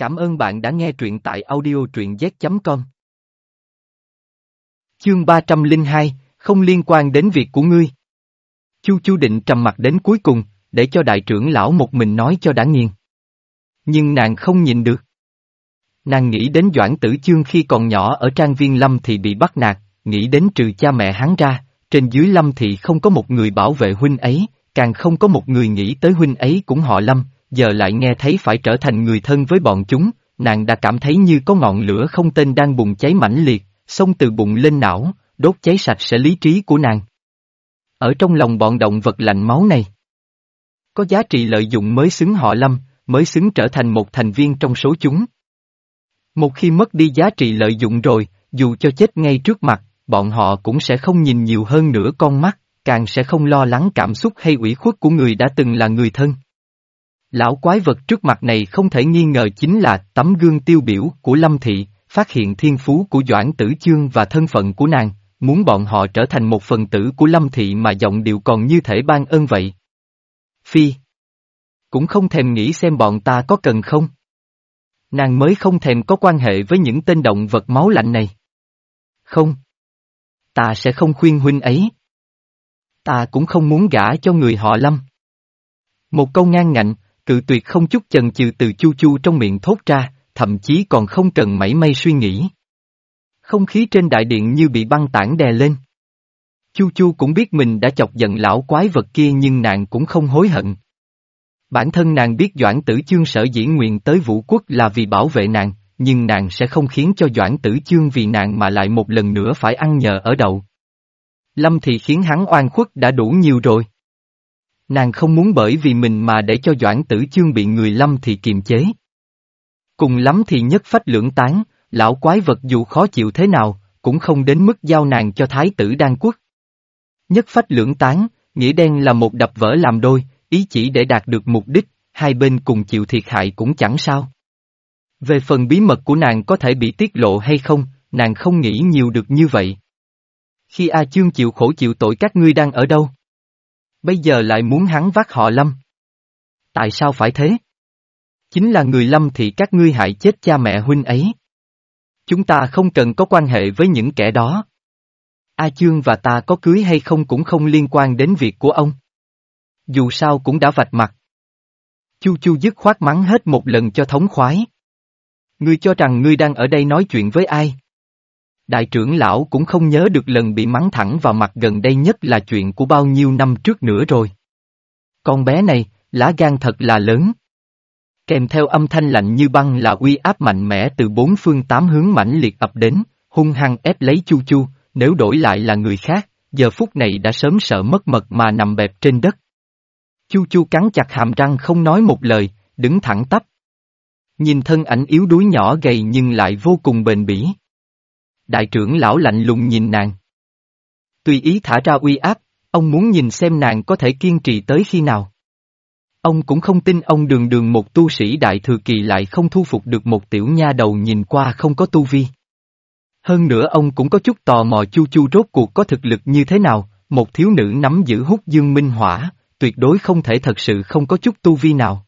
Cảm ơn bạn đã nghe truyện tại audio truyện z.com. Chương 302, không liên quan đến việc của ngươi. Chu Chu định trầm mặt đến cuối cùng, để cho đại trưởng lão một mình nói cho đã nghiền. Nhưng nàng không nhìn được. Nàng nghĩ đến Doãn Tử Chương khi còn nhỏ ở trang viên Lâm thì bị bắt nạt, nghĩ đến trừ cha mẹ hắn ra, trên dưới Lâm thì không có một người bảo vệ huynh ấy, càng không có một người nghĩ tới huynh ấy cũng họ Lâm, giờ lại nghe thấy phải trở thành người thân với bọn chúng, nàng đã cảm thấy như có ngọn lửa không tên đang bùng cháy mãnh liệt, xông từ bụng lên não, đốt cháy sạch sẽ lý trí của nàng. Ở trong lòng bọn động vật lạnh máu này, có giá trị lợi dụng mới xứng họ Lâm, mới xứng trở thành một thành viên trong số chúng. Một khi mất đi giá trị lợi dụng rồi, dù cho chết ngay trước mặt, bọn họ cũng sẽ không nhìn nhiều hơn nữa con mắt, càng sẽ không lo lắng cảm xúc hay ủy khuất của người đã từng là người thân. Lão quái vật trước mặt này không thể nghi ngờ chính là tấm gương tiêu biểu của Lâm Thị, phát hiện thiên phú của Doãn Tử Chương và thân phận của nàng, muốn bọn họ trở thành một phần tử của Lâm Thị mà giọng điệu còn như thể ban ơn vậy. Phi Cũng không thèm nghĩ xem bọn ta có cần không. Nàng mới không thèm có quan hệ với những tên động vật máu lạnh này. Không. Ta sẽ không khuyên huynh ấy. Ta cũng không muốn gả cho người họ Lâm. Một câu ngang ngạnh, cự tuyệt không chút chần chừ từ chu chu trong miệng thốt ra, thậm chí còn không cần mảy may suy nghĩ. Không khí trên đại điện như bị băng tảng đè lên. Chu chu cũng biết mình đã chọc giận lão quái vật kia nhưng nàng cũng không hối hận. Bản thân nàng biết Doãn Tử Chương sở dĩ nguyện tới vũ quốc là vì bảo vệ nàng, nhưng nàng sẽ không khiến cho Doãn Tử Chương vì nàng mà lại một lần nữa phải ăn nhờ ở đậu. Lâm thì khiến hắn oan khuất đã đủ nhiều rồi. Nàng không muốn bởi vì mình mà để cho Doãn Tử Chương bị người Lâm thì kiềm chế. Cùng lắm thì nhất phách lưỡng tán, lão quái vật dù khó chịu thế nào, cũng không đến mức giao nàng cho thái tử đan quốc. Nhất phách lưỡng tán, nghĩa đen là một đập vỡ làm đôi, ý chỉ để đạt được mục đích, hai bên cùng chịu thiệt hại cũng chẳng sao. Về phần bí mật của nàng có thể bị tiết lộ hay không, nàng không nghĩ nhiều được như vậy. Khi A Chương chịu khổ chịu tội các ngươi đang ở đâu? Bây giờ lại muốn hắn vác họ Lâm. Tại sao phải thế? Chính là người Lâm thì các ngươi hại chết cha mẹ huynh ấy. Chúng ta không cần có quan hệ với những kẻ đó. A Chương và ta có cưới hay không cũng không liên quan đến việc của ông. Dù sao cũng đã vạch mặt. Chu Chu dứt khoát mắng hết một lần cho thống khoái. Ngươi cho rằng ngươi đang ở đây nói chuyện với ai? Đại trưởng lão cũng không nhớ được lần bị mắng thẳng vào mặt gần đây nhất là chuyện của bao nhiêu năm trước nữa rồi. Con bé này, lá gan thật là lớn. Kèm theo âm thanh lạnh như băng là uy áp mạnh mẽ từ bốn phương tám hướng mãnh liệt ập đến, hung hăng ép lấy Chu Chu, nếu đổi lại là người khác, giờ phút này đã sớm sợ mất mật mà nằm bẹp trên đất. Chu Chu cắn chặt hàm răng không nói một lời, đứng thẳng tắp. Nhìn thân ảnh yếu đuối nhỏ gầy nhưng lại vô cùng bền bỉ. Đại trưởng lão lạnh lùng nhìn nàng. Tùy ý thả ra uy áp, ông muốn nhìn xem nàng có thể kiên trì tới khi nào. Ông cũng không tin ông đường đường một tu sĩ đại thừa kỳ lại không thu phục được một tiểu nha đầu nhìn qua không có tu vi. Hơn nữa ông cũng có chút tò mò chu chu rốt cuộc có thực lực như thế nào, một thiếu nữ nắm giữ hút dương minh hỏa, tuyệt đối không thể thật sự không có chút tu vi nào.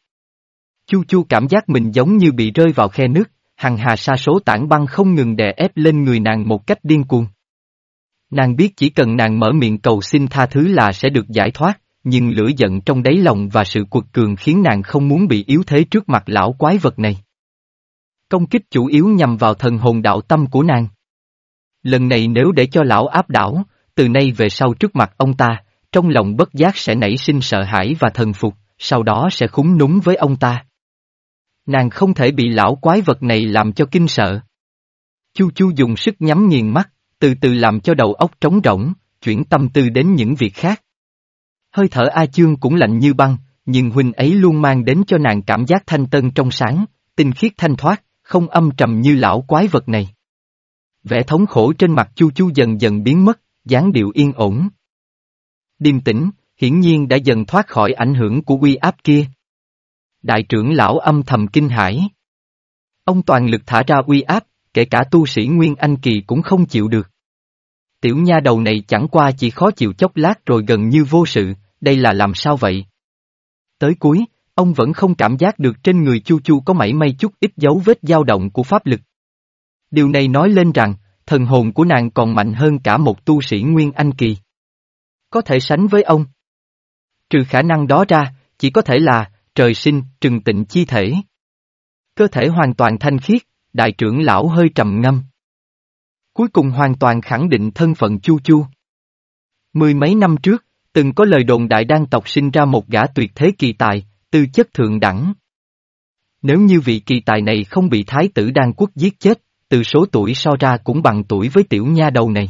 Chu chu cảm giác mình giống như bị rơi vào khe nước, hằng hà sa số tảng băng không ngừng đè ép lên người nàng một cách điên cuồng. Nàng biết chỉ cần nàng mở miệng cầu xin tha thứ là sẽ được giải thoát, nhưng lửa giận trong đáy lòng và sự cuột cường khiến nàng không muốn bị yếu thế trước mặt lão quái vật này. Công kích chủ yếu nhằm vào thần hồn đạo tâm của nàng. Lần này nếu để cho lão áp đảo, từ nay về sau trước mặt ông ta, trong lòng bất giác sẽ nảy sinh sợ hãi và thần phục, sau đó sẽ khúng núng với ông ta. Nàng không thể bị lão quái vật này làm cho kinh sợ. Chu Chu dùng sức nhắm nghiền mắt, từ từ làm cho đầu óc trống rỗng, chuyển tâm tư đến những việc khác. Hơi thở A Chương cũng lạnh như băng, nhưng huynh ấy luôn mang đến cho nàng cảm giác thanh tân trong sáng, tinh khiết thanh thoát, không âm trầm như lão quái vật này. Vẻ thống khổ trên mặt Chu Chu dần dần biến mất, dáng điệu yên ổn. Điềm tĩnh, hiển nhiên đã dần thoát khỏi ảnh hưởng của uy áp kia. Đại trưởng lão âm thầm kinh hãi. Ông toàn lực thả ra uy áp, kể cả tu sĩ Nguyên Anh Kỳ cũng không chịu được. Tiểu nha đầu này chẳng qua chỉ khó chịu chốc lát rồi gần như vô sự, đây là làm sao vậy? Tới cuối, ông vẫn không cảm giác được trên người Chu Chu có mảy may chút ít dấu vết dao động của pháp lực. Điều này nói lên rằng, thần hồn của nàng còn mạnh hơn cả một tu sĩ Nguyên Anh Kỳ. Có thể sánh với ông. Trừ khả năng đó ra, chỉ có thể là, trời sinh, trừng tịnh chi thể. Cơ thể hoàn toàn thanh khiết, đại trưởng lão hơi trầm ngâm. Cuối cùng hoàn toàn khẳng định thân phận Chu Chu. Mười mấy năm trước, từng có lời đồn đại đan tộc sinh ra một gã tuyệt thế kỳ tài, tư chất thượng đẳng. Nếu như vị kỳ tài này không bị thái tử đan quốc giết chết, từ số tuổi so ra cũng bằng tuổi với tiểu nha đầu này.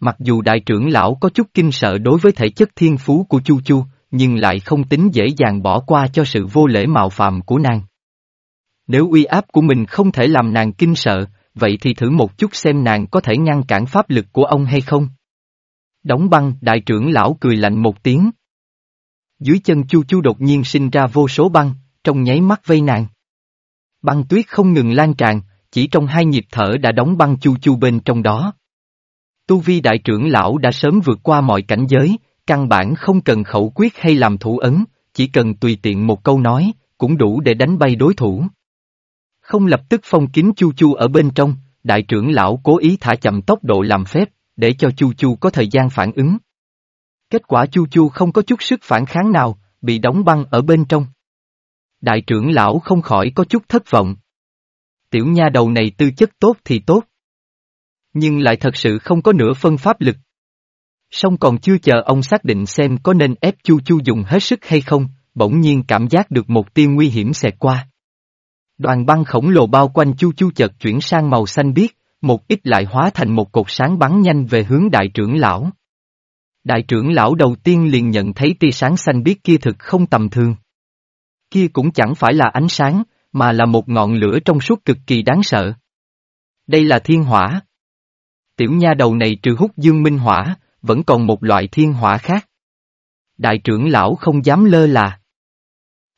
Mặc dù đại trưởng lão có chút kinh sợ đối với thể chất thiên phú của Chu Chu, nhưng lại không tính dễ dàng bỏ qua cho sự vô lễ mạo phạm của nàng. Nếu uy áp của mình không thể làm nàng kinh sợ, vậy thì thử một chút xem nàng có thể ngăn cản pháp lực của ông hay không. Đóng băng, đại trưởng lão cười lạnh một tiếng. Dưới chân Chu Chu đột nhiên sinh ra vô số băng, trong nháy mắt vây nàng. Băng tuyết không ngừng lan tràn, chỉ trong hai nhịp thở đã đóng băng Chu Chu bên trong đó. Tu vi đại trưởng lão đã sớm vượt qua mọi cảnh giới, căn bản không cần khẩu quyết hay làm thủ ấn, chỉ cần tùy tiện một câu nói, cũng đủ để đánh bay đối thủ. Không lập tức phong kín Chu Chu ở bên trong, đại trưởng lão cố ý thả chậm tốc độ làm phép, để cho Chu Chu có thời gian phản ứng. Kết quả Chu Chu không có chút sức phản kháng nào, bị đóng băng ở bên trong. Đại trưởng lão không khỏi có chút thất vọng. Tiểu nha đầu này tư chất tốt thì tốt. Nhưng lại thật sự không có nửa phân pháp lực. Song còn chưa chờ ông xác định xem có nên ép Chu Chu dùng hết sức hay không, bỗng nhiên cảm giác được một tia nguy hiểm xẹt qua. Đoàn băng khổng lồ bao quanh Chu Chu chợt chuyển sang màu xanh biếc, một ít lại hóa thành một cột sáng bắn nhanh về hướng đại trưởng lão. Đại trưởng lão đầu tiên liền nhận thấy tia sáng xanh biếc kia thực không tầm thường. Kia cũng chẳng phải là ánh sáng, mà là một ngọn lửa trong suốt cực kỳ đáng sợ. Đây là thiên hỏa. Tiểu nha đầu này trừ hút dương minh hỏa, vẫn còn một loại thiên hỏa khác. Đại trưởng lão không dám lơ là.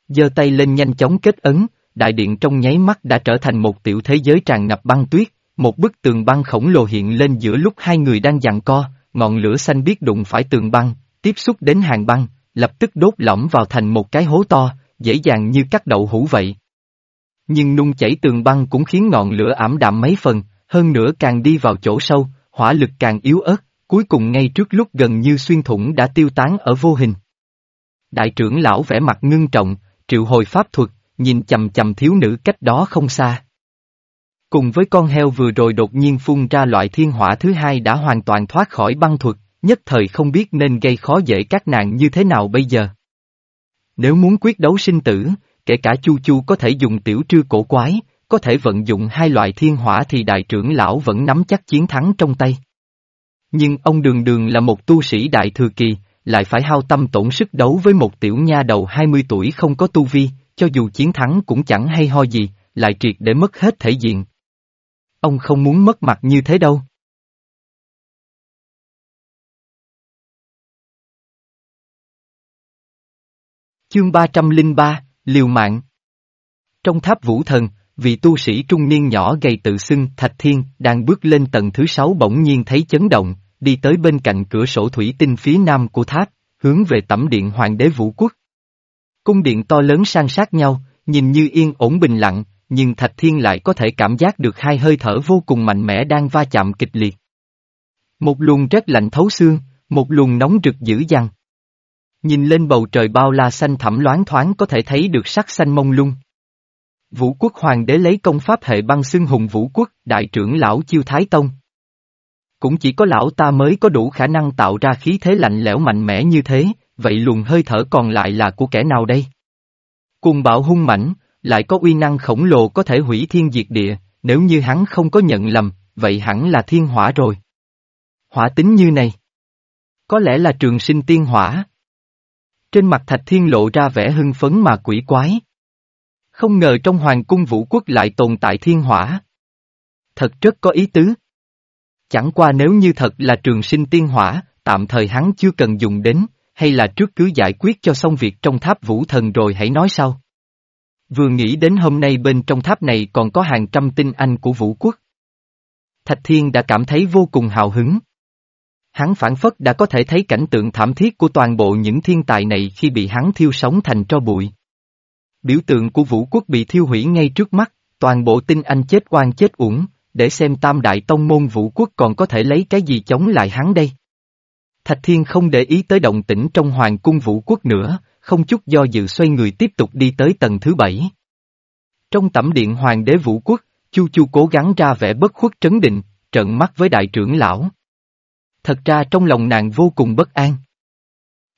giơ tay lên nhanh chóng kết ấn, đại điện trong nháy mắt đã trở thành một tiểu thế giới tràn ngập băng tuyết, một bức tường băng khổng lồ hiện lên giữa lúc hai người đang giằng co, ngọn lửa xanh biết đụng phải tường băng, tiếp xúc đến hàng băng, lập tức đốt lõm vào thành một cái hố to, dễ dàng như cắt đậu hũ vậy. Nhưng nung chảy tường băng cũng khiến ngọn lửa ảm đạm mấy phần, hơn nữa càng đi vào chỗ sâu, hỏa lực càng yếu ớt, cuối cùng ngay trước lúc gần như xuyên thủng đã tiêu tán ở vô hình. Đại trưởng lão vẻ mặt ngưng trọng, triệu hồi pháp thuật, nhìn chầm chầm thiếu nữ cách đó không xa. Cùng với con heo vừa rồi đột nhiên phun ra loại thiên hỏa thứ hai đã hoàn toàn thoát khỏi băng thuật, nhất thời không biết nên gây khó dễ các nàng như thế nào bây giờ. Nếu muốn quyết đấu sinh tử, kể cả Chu Chu có thể dùng tiểu trư cổ quái, có thể vận dụng hai loại thiên hỏa thì đại trưởng lão vẫn nắm chắc chiến thắng trong tay. Nhưng ông đường đường là một tu sĩ đại thừa kỳ, lại phải hao tâm tổn sức đấu với một tiểu nha đầu 20 tuổi không có tu vi, cho dù chiến thắng cũng chẳng hay ho gì, lại triệt để mất hết thể diện. Ông không muốn mất mặt như thế đâu. Chương 303, Liều mạng Trong tháp vũ thần, vị tu sĩ trung niên nhỏ gầy tự xưng Thạch Thiên đang bước lên tầng thứ sáu bỗng nhiên thấy chấn động, đi tới bên cạnh cửa sổ thủy tinh phía nam của tháp, hướng về tẩm điện hoàng đế vũ quốc. Cung điện to lớn san sát nhau, nhìn như yên ổn bình lặng, nhưng Thạch Thiên lại có thể cảm giác được hai hơi thở vô cùng mạnh mẽ đang va chạm kịch liệt. Một luồng rất lạnh thấu xương, một luồng nóng rực dữ dằn. Nhìn lên bầu trời bao la xanh thẳm loáng thoáng có thể thấy được sắc xanh mông lung. Vũ quốc hoàng đế lấy công pháp hệ băng xưng hùng vũ quốc, đại trưởng lão chiêu thái tông. Cũng chỉ có lão ta mới có đủ khả năng tạo ra khí thế lạnh lẽo mạnh mẽ như thế, vậy luồng hơi thở còn lại là của kẻ nào đây? Cùng bạo hung mãnh, lại có uy năng khổng lồ có thể hủy thiên diệt địa, nếu như hắn không có nhận lầm, vậy hẳn là thiên hỏa rồi. Hỏa tính như này. Có lẽ là trường sinh tiên hỏa. Trên mặt thạch thiên lộ ra vẻ hưng phấn mà quỷ quái. Không ngờ trong hoàng cung vũ quốc lại tồn tại thiên hỏa. Thật rất có ý tứ. Chẳng qua nếu như thật là trường sinh tiên hỏa, tạm thời hắn chưa cần dùng đến, hay là trước cứ giải quyết cho xong việc trong tháp vũ thần rồi hãy nói sau. Vừa nghĩ đến hôm nay bên trong tháp này còn có hàng trăm tinh anh của vũ quốc. Thạch Thiên đã cảm thấy vô cùng hào hứng. Hắn phản phất đã có thể thấy cảnh tượng thảm thiết của toàn bộ những thiên tài này khi bị hắn thiêu sống thành tro bụi. Biểu tượng của vũ quốc bị thiêu hủy ngay trước mắt, toàn bộ tinh anh chết oan chết uổng, để xem tam đại tông môn vũ quốc còn có thể lấy cái gì chống lại hắn đây. Thạch Thiên không để ý tới động tĩnh trong hoàng cung vũ quốc nữa, không chút do dự xoay người tiếp tục đi tới tầng thứ bảy. Trong tẩm điện hoàng đế vũ quốc, Chu Chu cố gắng ra vẻ bất khuất trấn định, trợn mắt với đại trưởng lão. Thật ra trong lòng nàng vô cùng bất an.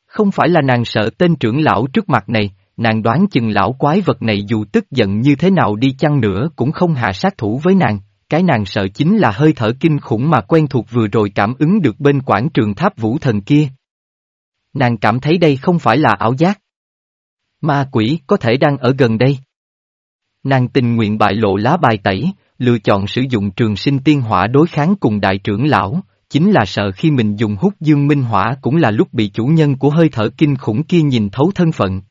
Không phải là nàng sợ tên trưởng lão trước mặt này, nàng đoán chừng lão quái vật này dù tức giận như thế nào đi chăng nữa cũng không hạ sát thủ với nàng, cái nàng sợ chính là hơi thở kinh khủng mà quen thuộc vừa rồi cảm ứng được bên quảng trường tháp vũ thần kia. Nàng cảm thấy đây không phải là ảo giác. Ma quỷ có thể đang ở gần đây. Nàng tình nguyện bại lộ lá bài tẩy, lựa chọn sử dụng trường sinh tiên hỏa đối kháng cùng đại trưởng lão, chính là sợ khi mình dùng hút dương minh hỏa cũng là lúc bị chủ nhân của hơi thở kinh khủng kia nhìn thấu thân phận.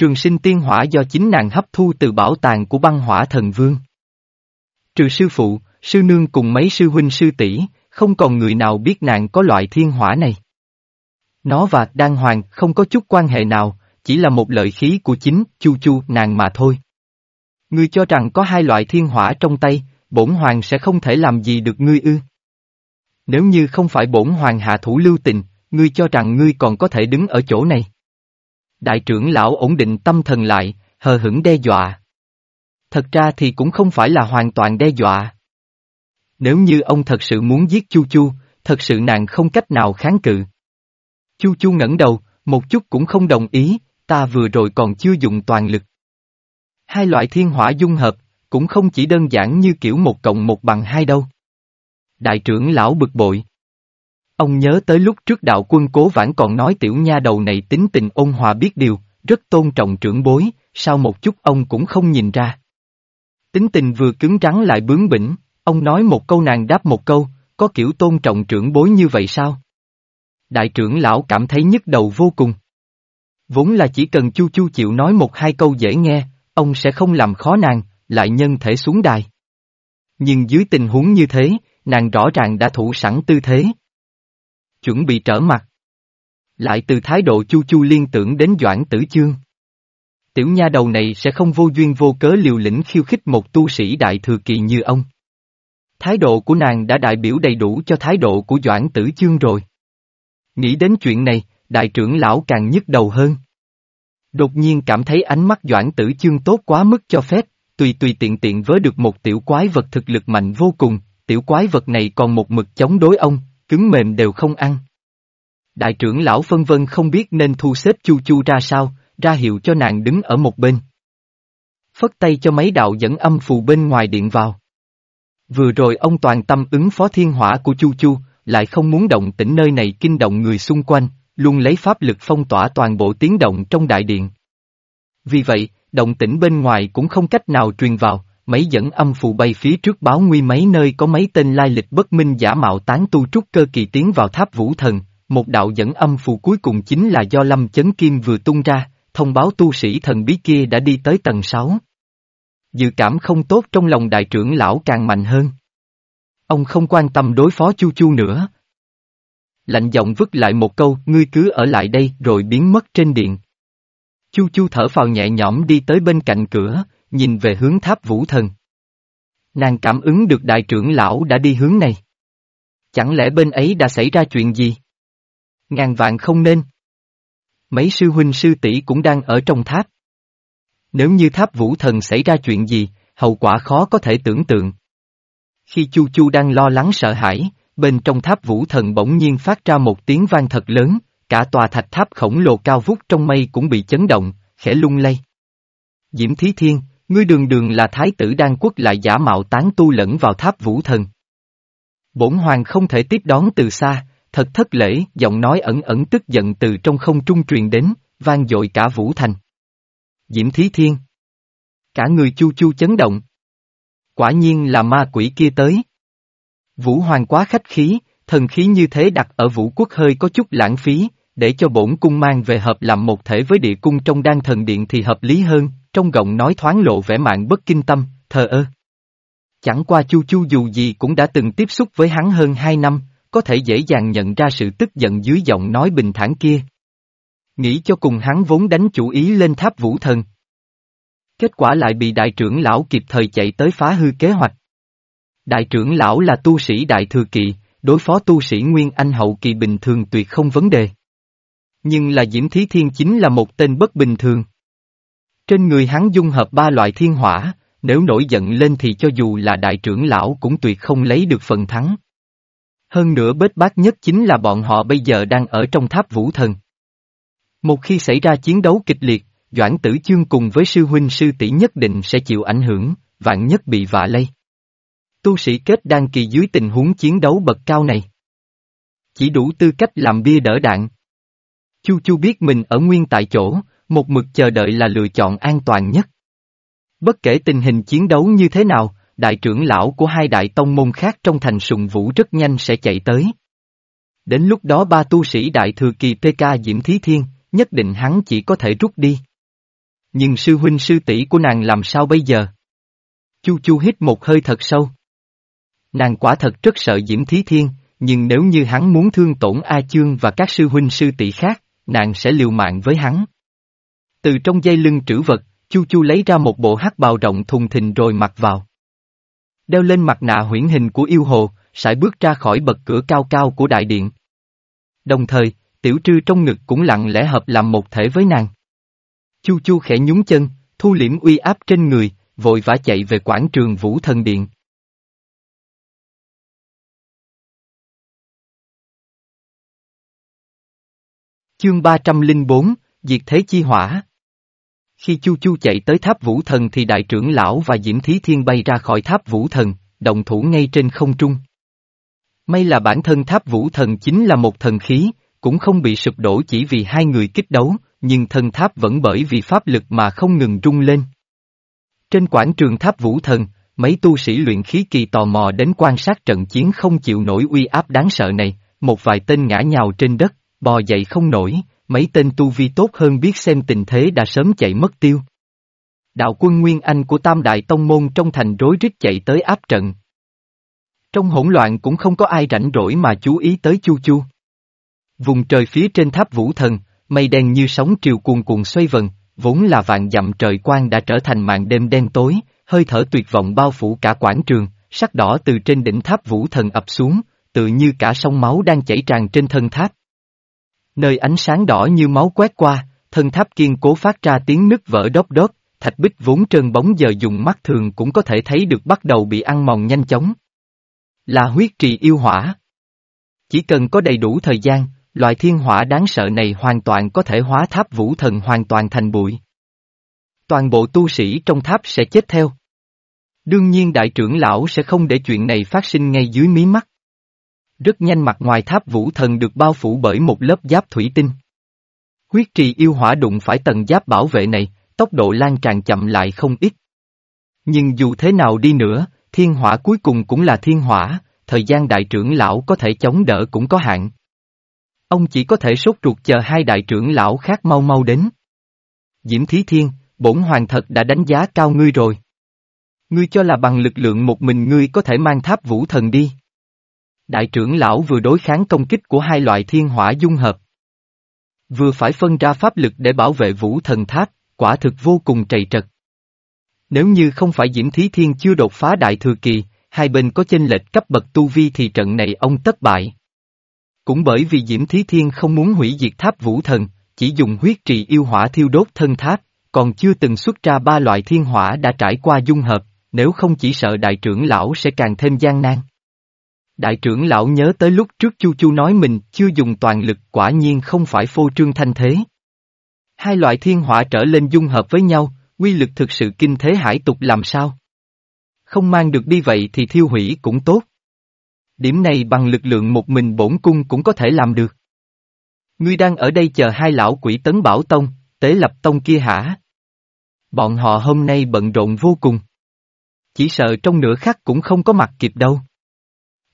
Trường sinh tiên hỏa do chính nàng hấp thu từ bảo tàng của băng hỏa thần vương. Trừ sư phụ, sư nương cùng mấy sư huynh sư tỷ, không còn người nào biết nàng có loại thiên hỏa này. Nó và đan hoàng không có chút quan hệ nào, chỉ là một lợi khí của chính chu chu nàng mà thôi. Ngươi cho rằng có hai loại thiên hỏa trong tay, bổn hoàng sẽ không thể làm gì được ngươi ư. Nếu như không phải bổn hoàng hạ thủ lưu tình, ngươi cho rằng ngươi còn có thể đứng ở chỗ này. Đại trưởng lão ổn định tâm thần lại, hờ hững đe dọa. Thật ra thì cũng không phải là hoàn toàn đe dọa. Nếu như ông thật sự muốn giết Chu Chu, thật sự nàng không cách nào kháng cự. Chu Chu ngẩng đầu, một chút cũng không đồng ý, ta vừa rồi còn chưa dùng toàn lực. Hai loại thiên hỏa dung hợp, cũng không chỉ đơn giản như kiểu một cộng một bằng hai đâu. Đại trưởng lão bực bội. Ông nhớ tới lúc trước đạo quân cố vãn còn nói tiểu nha đầu này tính tình ôn hòa biết điều, rất tôn trọng trưởng bối, sao một chút ông cũng không nhìn ra. Tính tình vừa cứng rắn lại bướng bỉnh, ông nói một câu nàng đáp một câu, có kiểu tôn trọng trưởng bối như vậy sao? Đại trưởng lão cảm thấy nhức đầu vô cùng. Vốn là chỉ cần chu chu chịu nói một hai câu dễ nghe, ông sẽ không làm khó nàng, lại nhân thể xuống đài. Nhưng dưới tình huống như thế, nàng rõ ràng đã thủ sẵn tư thế. Chuẩn bị trở mặt. Lại từ thái độ chu chu liên tưởng đến Doãn Tử Chương. Tiểu nha đầu này sẽ không vô duyên vô cớ liều lĩnh khiêu khích một tu sĩ đại thừa kỳ như ông. Thái độ của nàng đã đại biểu đầy đủ cho thái độ của Doãn Tử Chương rồi. Nghĩ đến chuyện này, đại trưởng lão càng nhức đầu hơn. Đột nhiên cảm thấy ánh mắt Doãn Tử Chương tốt quá mức cho phép, tùy tùy tiện tiện với được một tiểu quái vật thực lực mạnh vô cùng, tiểu quái vật này còn một mực chống đối ông, cứng mềm đều không ăn. Đại trưởng lão phân vân không biết nên thu xếp chu chu ra sao, ra hiệu cho nàng đứng ở một bên. Phất tay cho mấy đạo dẫn âm phù bên ngoài điện vào. Vừa rồi ông toàn tâm ứng phó thiên hỏa của chu chu, lại không muốn động tĩnh nơi này kinh động người xung quanh, luôn lấy pháp lực phong tỏa toàn bộ tiếng động trong đại điện. Vì vậy, động tĩnh bên ngoài cũng không cách nào truyền vào, mấy dẫn âm phù bay phía trước báo nguy mấy nơi có mấy tên lai lịch bất minh giả mạo tán tu trúc cơ kỳ tiến vào tháp vũ thần, một đạo dẫn âm phù cuối cùng chính là do Lâm Chấn Kim vừa tung ra, thông báo tu sĩ thần bí kia đã đi tới tầng 6. Dự cảm không tốt trong lòng đại trưởng lão càng mạnh hơn. Ông không quan tâm đối phó Chu Chu nữa. Lạnh giọng vứt lại một câu, ngươi cứ ở lại đây rồi biến mất trên điện. Chu Chu thở phào nhẹ nhõm đi tới bên cạnh cửa, nhìn về hướng tháp vũ thần. Nàng cảm ứng được đại trưởng lão đã đi hướng này. Chẳng lẽ bên ấy đã xảy ra chuyện gì? Ngàn vạn không nên. Mấy sư huynh sư tỷ cũng đang ở trong tháp. Nếu như tháp vũ thần xảy ra chuyện gì, hậu quả khó có thể tưởng tượng. Khi Chu Chu đang lo lắng sợ hãi, bên trong tháp vũ thần bỗng nhiên phát ra một tiếng vang thật lớn, cả tòa thạch tháp khổng lồ cao vút trong mây cũng bị chấn động, khẽ lung lay. Diễm Thí Thiên, ngươi đường đường là thái tử đang quốc lại giả mạo tán tu lẫn vào tháp vũ thần. Bổn hoàng không thể tiếp đón từ xa, thật thất lễ, giọng nói ẩn ẩn tức giận từ trong không trung truyền đến, vang dội cả vũ thành. Diễm Thí Thiên. Cả người chu chu chấn động. Quả nhiên là ma quỷ kia tới. Vũ Hoàng quá khách khí, thần khí như thế đặt ở vũ quốc hơi có chút lãng phí, để cho bổn cung mang về hợp làm một thể với địa cung trong đan thần điện thì hợp lý hơn, trong giọng nói thoáng lộ vẻ mạng bất kinh tâm, thờ ơ. Chẳng qua Chu Chu dù gì cũng đã từng tiếp xúc với hắn hơn hai năm, có thể dễ dàng nhận ra sự tức giận dưới giọng nói bình thản kia. Nghĩ cho cùng hắn vốn đánh chủ ý lên tháp vũ thần. Kết quả lại bị đại trưởng lão kịp thời chạy tới phá hư kế hoạch. Đại trưởng lão là tu sĩ đại thừa kỵ, đối phó tu sĩ Nguyên Anh hậu kỳ bình thường tuyệt không vấn đề. Nhưng là Diễm Thí Thiên chính là một tên bất bình thường. Trên người hắn dung hợp ba loại thiên hỏa, nếu nổi giận lên thì cho dù là đại trưởng lão cũng tuyệt không lấy được phần thắng. Hơn nữa bết bát nhất chính là bọn họ bây giờ đang ở trong tháp vũ thần. Một khi xảy ra chiến đấu kịch liệt, Doãn Tử Chương cùng với sư huynh sư tỷ nhất định sẽ chịu ảnh hưởng, vạn nhất bị vạ lây. Tu sĩ kết đan kỳ dưới tình huống chiến đấu bậc cao này. Chỉ đủ tư cách làm bia đỡ đạn. Chu Chu biết mình ở nguyên tại chỗ, một mực chờ đợi là lựa chọn an toàn nhất. Bất kể tình hình chiến đấu như thế nào, đại trưởng lão của hai đại tông môn khác trong thành sùng vũ rất nhanh sẽ chạy tới. Đến lúc đó ba tu sĩ đại thừa kỳ PK Diễm Thí Thiên, nhất định hắn chỉ có thể rút đi. Nhưng sư huynh sư tỷ của nàng làm sao bây giờ? Chu Chu hít một hơi thật sâu. Nàng quả thật rất sợ Diễm Thí Thiên, nhưng nếu như hắn muốn thương tổn A Chương và các sư huynh sư tỷ khác, nàng sẽ liều mạng với hắn. Từ trong dây lưng trữ vật, Chu Chu lấy ra một bộ hắc bào rộng thùng thình rồi mặc vào. Đeo lên mặt nạ huyễn hình của yêu hồ, sải bước ra khỏi bậc cửa cao cao của đại điện. Đồng thời, tiểu trư trong ngực cũng lặng lẽ hợp làm một thể với nàng. Chu Chu khẽ nhún chân, thu liễm uy áp trên người, vội vã chạy về quảng trường Vũ Thần Điện. Chương 304, Diệt Thế Chi Hỏa khi Chu Chu chạy tới tháp Vũ Thần thì đại trưởng lão và Diễm Thí Thiên bay ra khỏi tháp Vũ Thần, động thủ ngay trên không trung. May là bản thân tháp Vũ Thần chính là một thần khí, cũng không bị sụp đổ chỉ vì hai người kích đấu, nhưng thân tháp vẫn bởi vì pháp lực mà không ngừng rung lên. Trên quảng trường tháp Vũ Thần, mấy tu sĩ luyện khí kỳ tò mò đến quan sát trận chiến không chịu nổi uy áp đáng sợ này, một vài tên ngã nhào trên đất, bò dậy không nổi, mấy tên tu vi tốt hơn biết xem tình thế đã sớm chạy mất tiêu. Đạo quân Nguyên Anh của Tam Đại Tông Môn trong thành rối rít chạy tới áp trận. Trong hỗn loạn cũng không có ai rảnh rỗi mà chú ý tới Chu Chu. Vùng trời phía trên tháp Vũ Thần, mây đen như sóng triều cuồn cuộn xoay vần, vốn là vạn dặm trời quang đã trở thành màn đêm đen tối, hơi thở tuyệt vọng bao phủ cả quảng trường, sắc đỏ từ trên đỉnh tháp Vũ Thần ập xuống, tự như cả sông máu đang chảy tràn trên thân tháp. Nơi ánh sáng đỏ như máu quét qua, thân tháp kiên cố phát ra tiếng nứt vỡ đốc đốt, thạch bích vốn trơn bóng giờ dùng mắt thường cũng có thể thấy được bắt đầu bị ăn mòn nhanh chóng. Là huyết trì yêu hỏa. Chỉ cần có đầy đủ thời gian, loại thiên hỏa đáng sợ này hoàn toàn có thể hóa tháp vũ thần hoàn toàn thành bụi. Toàn bộ tu sĩ trong tháp sẽ chết theo. Đương nhiên đại trưởng lão sẽ không để chuyện này phát sinh ngay dưới mí mắt. Rất nhanh mặt ngoài tháp vũ thần được bao phủ bởi một lớp giáp thủy tinh. Huyết trì yêu hỏa đụng phải tầng giáp bảo vệ này, tốc độ lan tràn chậm lại không ít. Nhưng dù thế nào đi nữa, thiên hỏa cuối cùng cũng là thiên hỏa, thời gian đại trưởng lão có thể chống đỡ cũng có hạn. Ông chỉ có thể sốt ruột chờ hai đại trưởng lão khác mau mau đến. Diễm Thí Thiên, bổn hoàng thật đã đánh giá cao ngươi rồi. Ngươi cho là bằng lực lượng một mình ngươi có thể mang tháp vũ thần đi. Đại trưởng lão vừa đối kháng công kích của hai loại thiên hỏa dung hợp. Vừa phải phân ra pháp lực để bảo vệ vũ thần tháp, quả thực vô cùng trầy trật. Nếu như không phải Diễm Thí Thiên chưa đột phá đại thừa kỳ, hai bên có chênh lệch cấp bậc tu vi thì trận này ông tất bại. Cũng bởi vì Diễm Thí Thiên không muốn hủy diệt tháp vũ thần, chỉ dùng huyết trì yêu hỏa thiêu đốt thân tháp, còn chưa từng xuất ra ba loại thiên hỏa đã trải qua dung hợp, nếu không chỉ sợ đại trưởng lão sẽ càng thêm gian nan. Đại trưởng lão nhớ tới lúc trước Chu Chu nói mình chưa dùng toàn lực quả nhiên không phải phô trương thanh thế. Hai loại thiên hỏa trở lên dung hợp với nhau, quy lực thực sự kinh thế hải tục làm sao? Không mang được đi vậy thì thiêu hủy cũng tốt. Điểm này bằng lực lượng một mình bổn cung cũng có thể làm được. Ngươi đang ở đây chờ hai lão quỷ tấn bảo tông, tế lập tông kia hả? Bọn họ hôm nay bận rộn vô cùng. Chỉ sợ trong nửa khắc cũng không có mặt kịp đâu.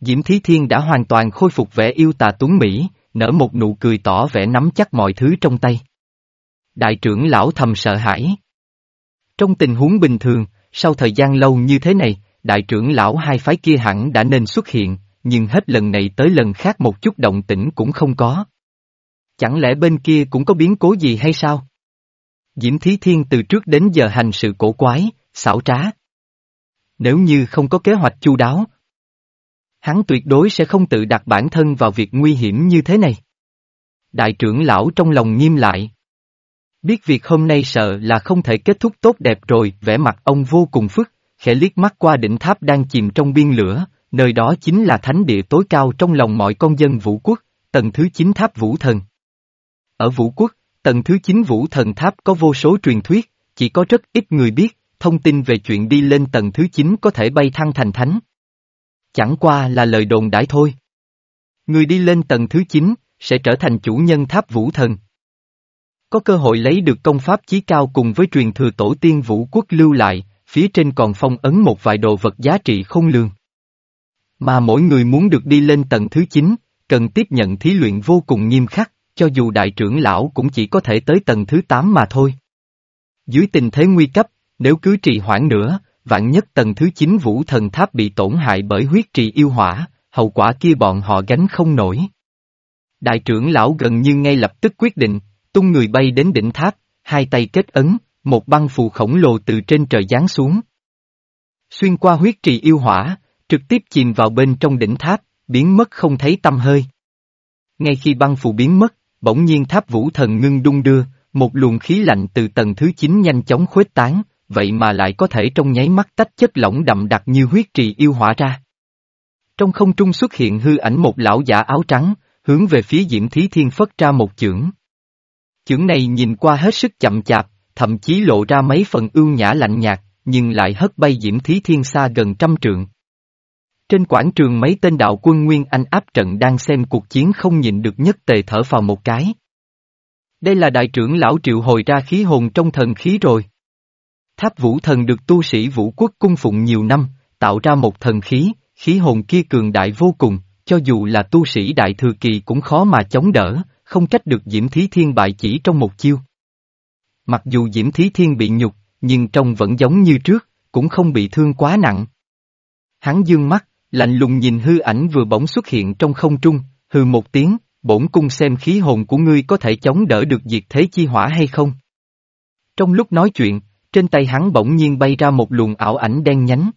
Diễm Thí Thiên đã hoàn toàn khôi phục vẻ yêu tà tuấn Mỹ, nở một nụ cười tỏ vẻ nắm chắc mọi thứ trong tay. Đại trưởng lão thầm sợ hãi. Trong tình huống bình thường, sau thời gian lâu như thế này, đại trưởng lão hai phái kia hẳn đã nên xuất hiện, nhưng hết lần này tới lần khác một chút động tĩnh cũng không có. Chẳng lẽ bên kia cũng có biến cố gì hay sao? Diễm Thí Thiên từ trước đến giờ hành sự cổ quái, xảo trá. Nếu như không có kế hoạch chu đáo, hắn tuyệt đối sẽ không tự đặt bản thân vào việc nguy hiểm như thế này. Đại trưởng lão trong lòng nghiêm lại. Biết việc hôm nay sợ là không thể kết thúc tốt đẹp rồi, vẻ mặt ông vô cùng phức, khẽ liếc mắt qua đỉnh tháp đang chìm trong biên lửa, nơi đó chính là thánh địa tối cao trong lòng mọi con dân vũ quốc, tầng thứ 9 tháp vũ thần. Ở vũ quốc, tầng thứ 9 vũ thần tháp có vô số truyền thuyết, chỉ có rất ít người biết, thông tin về chuyện đi lên tầng thứ 9 có thể bay thăng thành thánh. Chẳng qua là lời đồn đãi thôi. Người đi lên tầng thứ 9, sẽ trở thành chủ nhân tháp vũ thần. Có cơ hội lấy được công pháp chí cao cùng với truyền thừa tổ tiên vũ quốc lưu lại, phía trên còn phong ấn một vài đồ vật giá trị không lường. Mà mỗi người muốn được đi lên tầng thứ 9, cần tiếp nhận thí luyện vô cùng nghiêm khắc, cho dù đại trưởng lão cũng chỉ có thể tới tầng thứ 8 mà thôi. Dưới tình thế nguy cấp, nếu cứ trì hoãn nữa, vạn nhất tầng thứ 9 vũ thần tháp bị tổn hại bởi huyết trì yêu hỏa, hậu quả kia bọn họ gánh không nổi. Đại trưởng lão gần như ngay lập tức quyết định, tung người bay đến đỉnh tháp, hai tay kết ấn, một băng phù khổng lồ từ trên trời giáng xuống. Xuyên qua huyết trì yêu hỏa, trực tiếp chìm vào bên trong đỉnh tháp, biến mất không thấy tâm hơi. Ngay khi băng phù biến mất, bỗng nhiên tháp vũ thần ngưng đung đưa, một luồng khí lạnh từ tầng thứ 9 nhanh chóng khuếch tán, vậy mà lại có thể trong nháy mắt tách chất lỏng đậm đặc như huyết trì yêu hỏa ra. Trong không trung xuất hiện hư ảnh một lão giả áo trắng, hướng về phía Diễm Thí Thiên phất ra một chưởng. Chưởng này nhìn qua hết sức chậm chạp, thậm chí lộ ra mấy phần ưu nhã lạnh nhạt, nhưng lại hất bay Diễm Thí Thiên xa gần trăm trượng. Trên quảng trường mấy tên đạo quân Nguyên Anh áp trận đang xem cuộc chiến không nhịn được nhất tề thở vào một cái. Đây là đại trưởng lão triệu hồi ra khí hồn trong thần khí rồi. Tháp vũ thần được tu sĩ vũ quốc cung phụng nhiều năm, tạo ra một thần khí, khí hồn kia cường đại vô cùng, cho dù là tu sĩ đại thừa kỳ cũng khó mà chống đỡ, không trách được Diễm Thí Thiên bại chỉ trong một chiêu. Mặc dù Diễm Thí Thiên bị nhục, nhưng trông vẫn giống như trước, cũng không bị thương quá nặng. Hắn dương mắt, lạnh lùng nhìn hư ảnh vừa bỗng xuất hiện trong không trung, hư một tiếng, bổn cung xem khí hồn của ngươi có thể chống đỡ được diệt thế chi hỏa hay không. Trong lúc nói chuyện, trên tay hắn bỗng nhiên bay ra một luồng ảo ảnh đen nhánh.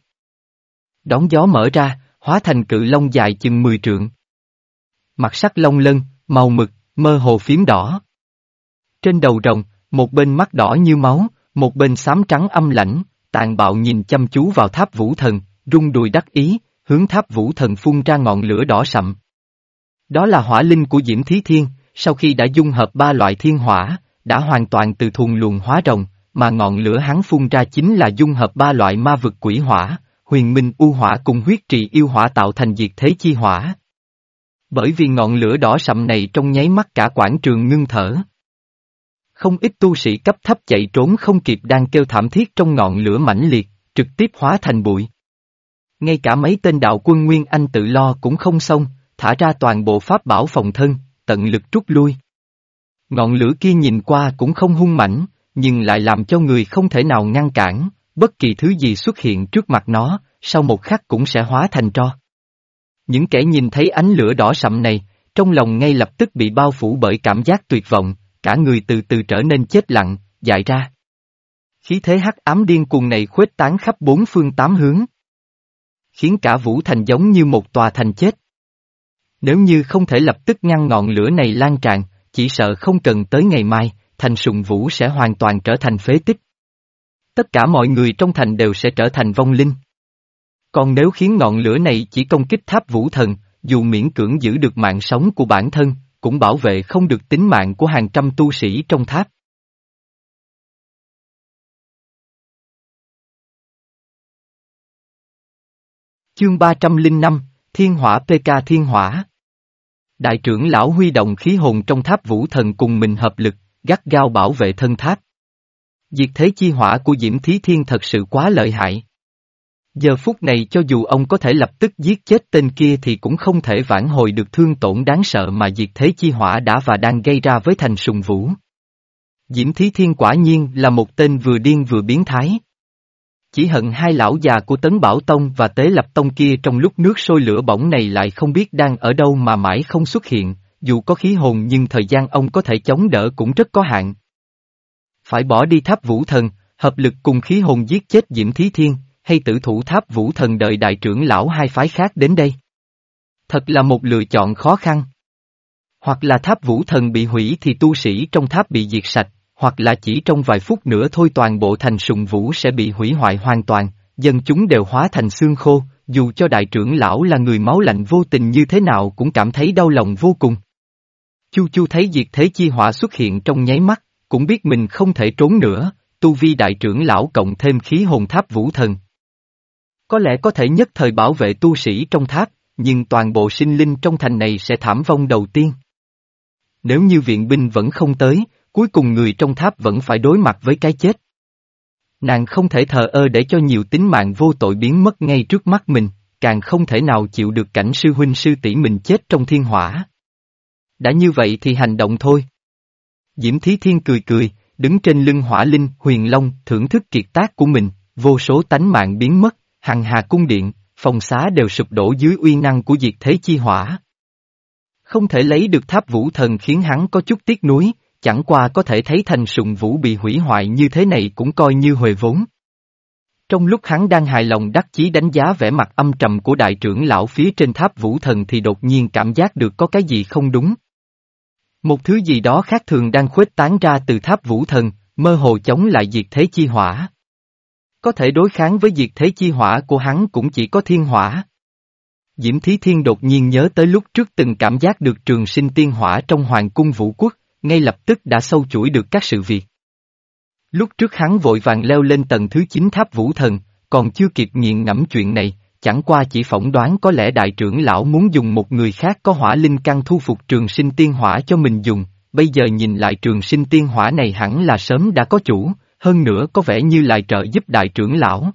Đón gió mở ra, hóa thành cự long dài chừng 10 trượng. Mặt sắc long lân, màu mực, mơ hồ phím đỏ. Trên đầu rồng, một bên mắt đỏ như máu, một bên xám trắng âm lãnh, tàn bạo nhìn chăm chú vào tháp vũ thần, rung đùi đắc ý, hướng tháp vũ thần phun ra ngọn lửa đỏ sậm. Đó là hỏa linh của Diễm Thí Thiên, sau khi đã dung hợp ba loại thiên hỏa, đã hoàn toàn từ thùng luồng hóa rồng, mà ngọn lửa hắn phun ra chính là dung hợp ba loại ma vực quỷ hỏa, huyền minh u hỏa cùng huyết trị yêu hỏa tạo thành diệt thế chi hỏa. Bởi vì ngọn lửa đỏ sậm này trong nháy mắt cả quảng trường ngưng thở. Không ít tu sĩ cấp thấp chạy trốn không kịp đang kêu thảm thiết trong ngọn lửa mãnh liệt, trực tiếp hóa thành bụi. Ngay cả mấy tên đạo quân Nguyên Anh tự lo cũng không xong, thả ra toàn bộ pháp bảo phòng thân, tận lực trút lui. Ngọn lửa kia nhìn qua cũng không hung mãnh, nhưng lại làm cho người không thể nào ngăn cản, bất kỳ thứ gì xuất hiện trước mặt nó, sau một khắc cũng sẽ hóa thành tro. Những kẻ nhìn thấy ánh lửa đỏ sậm này, trong lòng ngay lập tức bị bao phủ bởi cảm giác tuyệt vọng, cả người từ từ trở nên chết lặng, dại ra. Khí thế hắc ám điên cuồng này khuếch tán khắp bốn phương tám hướng. Khiến cả Vũ Thành giống như một tòa thành chết. Nếu như không thể lập tức ngăn ngọn lửa này lan tràn, chỉ sợ không cần tới ngày mai, thành sùng vũ sẽ hoàn toàn trở thành phế tích. Tất cả mọi người trong thành đều sẽ trở thành vong linh. Còn nếu khiến ngọn lửa này chỉ công kích tháp vũ thần, dù miễn cưỡng giữ được mạng sống của bản thân, cũng bảo vệ không được tính mạng của hàng trăm tu sĩ trong tháp. Chương 305, Thiên Hỏa PK Thiên Hỏa Đại trưởng lão huy động khí hồn trong tháp vũ thần cùng mình hợp lực, gắt gao bảo vệ thân tháp. Diệt thế chi hỏa của Diễm Thí Thiên thật sự quá lợi hại. Giờ phút này cho dù ông có thể lập tức giết chết tên kia thì cũng không thể vãn hồi được thương tổn đáng sợ mà diệt thế chi hỏa đã và đang gây ra với thành sùng vũ. Diễm Thí Thiên quả nhiên là một tên vừa điên vừa biến thái. Chỉ hận hai lão già của Tấn Bảo Tông và Tế Lập Tông kia trong lúc nước sôi lửa bỏng này lại không biết đang ở đâu mà mãi không xuất hiện, dù có khí hồn nhưng thời gian ông có thể chống đỡ cũng rất có hạn. Phải bỏ đi tháp vũ thần, hợp lực cùng khí hồn giết chết Diễm Thí Thiên, hay tử thủ tháp vũ thần đợi đại trưởng lão hai phái khác đến đây. Thật là một lựa chọn khó khăn. Hoặc là tháp vũ thần bị hủy thì tu sĩ trong tháp bị diệt sạch, hoặc là chỉ trong vài phút nữa thôi toàn bộ thành sùng vũ sẽ bị hủy hoại hoàn toàn, dân chúng đều hóa thành xương khô, dù cho đại trưởng lão là người máu lạnh vô tình như thế nào cũng cảm thấy đau lòng vô cùng. Chu Chu thấy diệt thế chi hỏa xuất hiện trong nháy mắt, cũng biết mình không thể trốn nữa, tu vi đại trưởng lão cộng thêm khí hồn tháp vũ thần. Có lẽ có thể nhất thời bảo vệ tu sĩ trong tháp, nhưng toàn bộ sinh linh trong thành này sẽ thảm vong đầu tiên. Nếu như viện binh vẫn không tới, cuối cùng người trong tháp vẫn phải đối mặt với cái chết. Nàng không thể thờ ơ để cho nhiều tính mạng vô tội biến mất ngay trước mắt mình, càng không thể nào chịu được cảnh sư huynh sư tỷ mình chết trong thiên hỏa. Đã như vậy thì hành động thôi. Diễm Thí Thiên cười cười, đứng trên lưng hỏa linh huyền long thưởng thức kiệt tác của mình, vô số tánh mạng biến mất, hằng hà cung điện, phòng xá đều sụp đổ dưới uy năng của diệt thế chi hỏa. Không thể lấy được tháp vũ thần khiến hắn có chút tiếc nuối, chẳng qua có thể thấy thành sùng vũ bị hủy hoại như thế này cũng coi như hồi vốn. Trong lúc hắn đang hài lòng đắc chí đánh giá vẻ mặt âm trầm của đại trưởng lão phía trên tháp vũ thần thì đột nhiên cảm giác được có cái gì không đúng. Một thứ gì đó khác thường đang khuếch tán ra từ tháp vũ thần, mơ hồ chống lại diệt thế chi hỏa. Có thể đối kháng với diệt thế chi hỏa của hắn cũng chỉ có thiên hỏa. Diễm Thí Thiên đột nhiên nhớ tới lúc trước từng cảm giác được trường sinh tiên hỏa trong hoàng cung vũ quốc, ngay lập tức đã sâu chuỗi được các sự việc. Lúc trước hắn vội vàng leo lên tầng thứ 9 tháp vũ thần, còn chưa kịp nghiện ngẫm chuyện này, chẳng qua chỉ phỏng đoán có lẽ đại trưởng lão muốn dùng một người khác có hỏa linh căn thu phục trường sinh tiên hỏa cho mình dùng, bây giờ nhìn lại trường sinh tiên hỏa này hẳn là sớm đã có chủ, hơn nữa có vẻ như lại trợ giúp đại trưởng lão.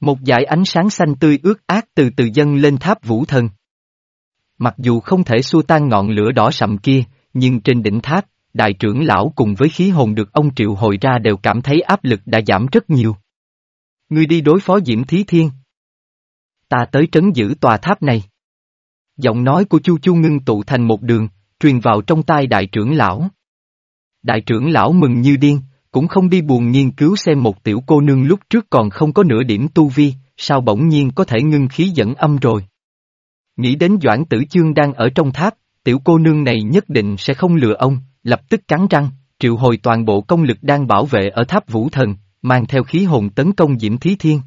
Một dải ánh sáng xanh tươi ướt át từ từ dâng lên tháp vũ thần. Mặc dù không thể xua tan ngọn lửa đỏ sậm kia, nhưng trên đỉnh tháp, đại trưởng lão cùng với khí hồn được ông triệu hồi ra đều cảm thấy áp lực đã giảm rất nhiều. người đi đối phó Diễm Thí Thiên. Ta tới trấn giữ tòa tháp này. Giọng nói của Chu Chu ngưng tụ thành một đường, truyền vào trong tai đại trưởng lão. Đại trưởng lão mừng như điên, cũng không đi buồn nghiên cứu xem một tiểu cô nương lúc trước còn không có nửa điểm tu vi, sao bỗng nhiên có thể ngưng khí dẫn âm rồi. Nghĩ đến Doãn Tử Chương đang ở trong tháp, tiểu cô nương này nhất định sẽ không lừa ông, lập tức cắn răng, triệu hồi toàn bộ công lực đang bảo vệ ở tháp vũ thần, mang theo khí hồn tấn công Diễm Thí Thiên.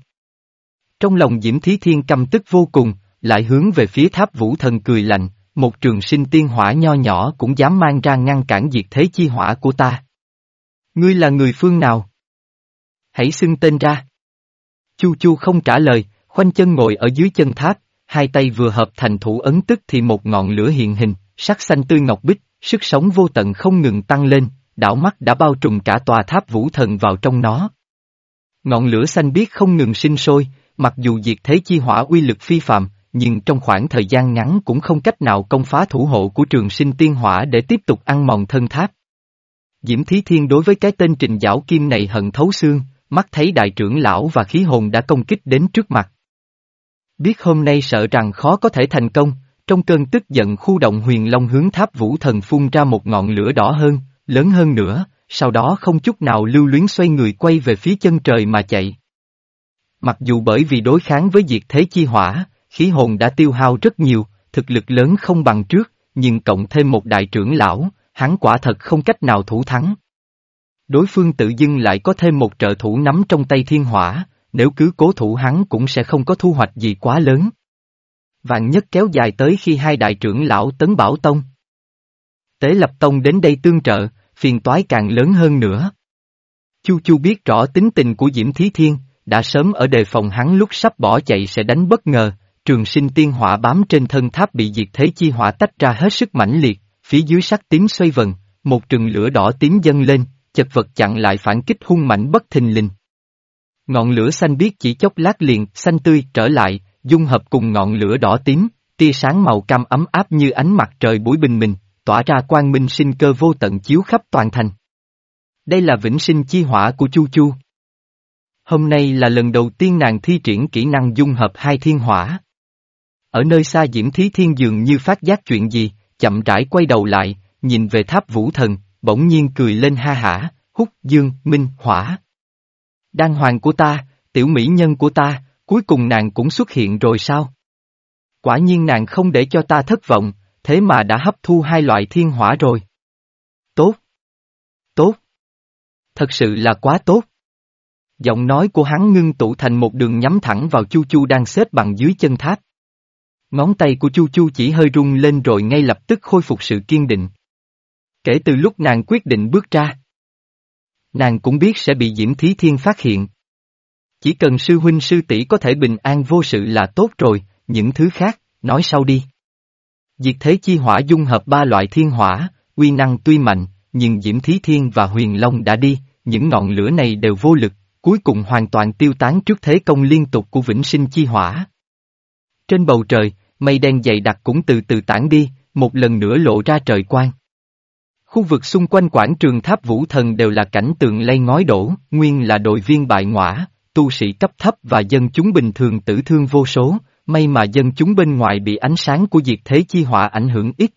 Trong lòng Diễm Thí Thiên căm tức vô cùng, lại hướng về phía tháp vũ thần cười lạnh, một trường sinh tiên hỏa nho nhỏ cũng dám mang ra ngăn cản diệt thế chi hỏa của ta. Ngươi là người phương nào? Hãy xưng tên ra. Chu Chu không trả lời, khoanh chân ngồi ở dưới chân tháp, hai tay vừa hợp thành thủ ấn tức thì một ngọn lửa hiện hình, sắc xanh tươi ngọc bích, sức sống vô tận không ngừng tăng lên, đảo mắt đã bao trùm cả tòa tháp vũ thần vào trong nó. Ngọn lửa xanh biếc không ngừng sinh sôi, mặc dù diệt thế chi hỏa uy lực phi phạm, nhưng trong khoảng thời gian ngắn cũng không cách nào công phá thủ hộ của trường sinh tiên hỏa để tiếp tục ăn mòn thân tháp. Diễm Thí Thiên đối với cái tên trình giảo kim này hận thấu xương, mắt thấy đại trưởng lão và khí hồn đã công kích đến trước mặt. Biết hôm nay sợ rằng khó có thể thành công, trong cơn tức giận khu động huyền long hướng tháp vũ thần phun ra một ngọn lửa đỏ hơn, lớn hơn nữa, sau đó không chút nào lưu luyến xoay người quay về phía chân trời mà chạy. Mặc dù bởi vì đối kháng với diệt thế chi hỏa, khí hồn đã tiêu hao rất nhiều, thực lực lớn không bằng trước, nhưng cộng thêm một đại trưởng lão, hắn quả thật không cách nào thủ thắng. Đối phương tự dưng lại có thêm một trợ thủ nắm trong tay thiên hỏa, nếu cứ cố thủ hắn cũng sẽ không có thu hoạch gì quá lớn. Vạn nhất kéo dài tới khi hai đại trưởng lão tấn bảo tông. Tế lập tông đến đây tương trợ, phiền toái càng lớn hơn nữa. Chu Chu biết rõ tính tình của Diễm Thí Thiên, đã sớm ở đề phòng hắn lúc sắp bỏ chạy sẽ đánh bất ngờ, trường sinh tiên hỏa bám trên thân tháp bị diệt thế chi hỏa tách ra hết sức mãnh liệt, phía dưới sắc tím xoay vần, một trường lửa đỏ tím dâng lên, chật vật chặn lại phản kích hung mạnh bất thình lình. Ngọn lửa xanh biếc chỉ chốc lát liền, xanh tươi, trở lại, dung hợp cùng ngọn lửa đỏ tím, tia sáng màu cam ấm áp như ánh mặt trời buổi bình minh, tỏa ra quang minh sinh cơ vô tận chiếu khắp toàn thành. Đây là vĩnh sinh chi hỏa của Chu Chu. Hôm nay là lần đầu tiên nàng thi triển kỹ năng dung hợp hai thiên hỏa. Ở nơi xa Diễm Thí Thiên dường như phát giác chuyện gì, chậm rãi quay đầu lại, nhìn về tháp vũ thần, bỗng nhiên cười lên ha hả, hút dương, minh, hỏa. Đan hoàng của ta, tiểu mỹ nhân của ta, cuối cùng nàng cũng xuất hiện rồi sao? Quả nhiên nàng không để cho ta thất vọng, thế mà đã hấp thu hai loại thiên hỏa rồi. Tốt. Tốt. Thật sự là quá tốt. Giọng nói của hắn ngưng tụ thành một đường nhắm thẳng vào Chu Chu đang xếp bằng dưới chân tháp. Ngón tay của Chu Chu chỉ hơi rung lên rồi ngay lập tức khôi phục sự kiên định. Kể từ lúc nàng quyết định bước ra. Nàng cũng biết sẽ bị Diễm Thí Thiên phát hiện. Chỉ cần sư huynh sư tỷ có thể bình an vô sự là tốt rồi, những thứ khác, nói sau đi. Diệt thế chi hỏa dung hợp ba loại thiên hỏa, uy năng tuy mạnh, nhưng Diễm Thí Thiên và Huyền Long đã đi, những ngọn lửa này đều vô lực, cuối cùng hoàn toàn tiêu tán trước thế công liên tục của vĩnh sinh chi hỏa. Trên bầu trời, mây đen dày đặc cũng từ từ tản đi, một lần nữa lộ ra trời quang. Khu vực xung quanh quảng trường tháp vũ thần đều là cảnh tượng lây ngói đổ, nguyên là đội viên bại ngõa, tu sĩ cấp thấp và dân chúng bình thường tử thương vô số, may mà dân chúng bên ngoài bị ánh sáng của diệt thế chi hỏa ảnh hưởng ít.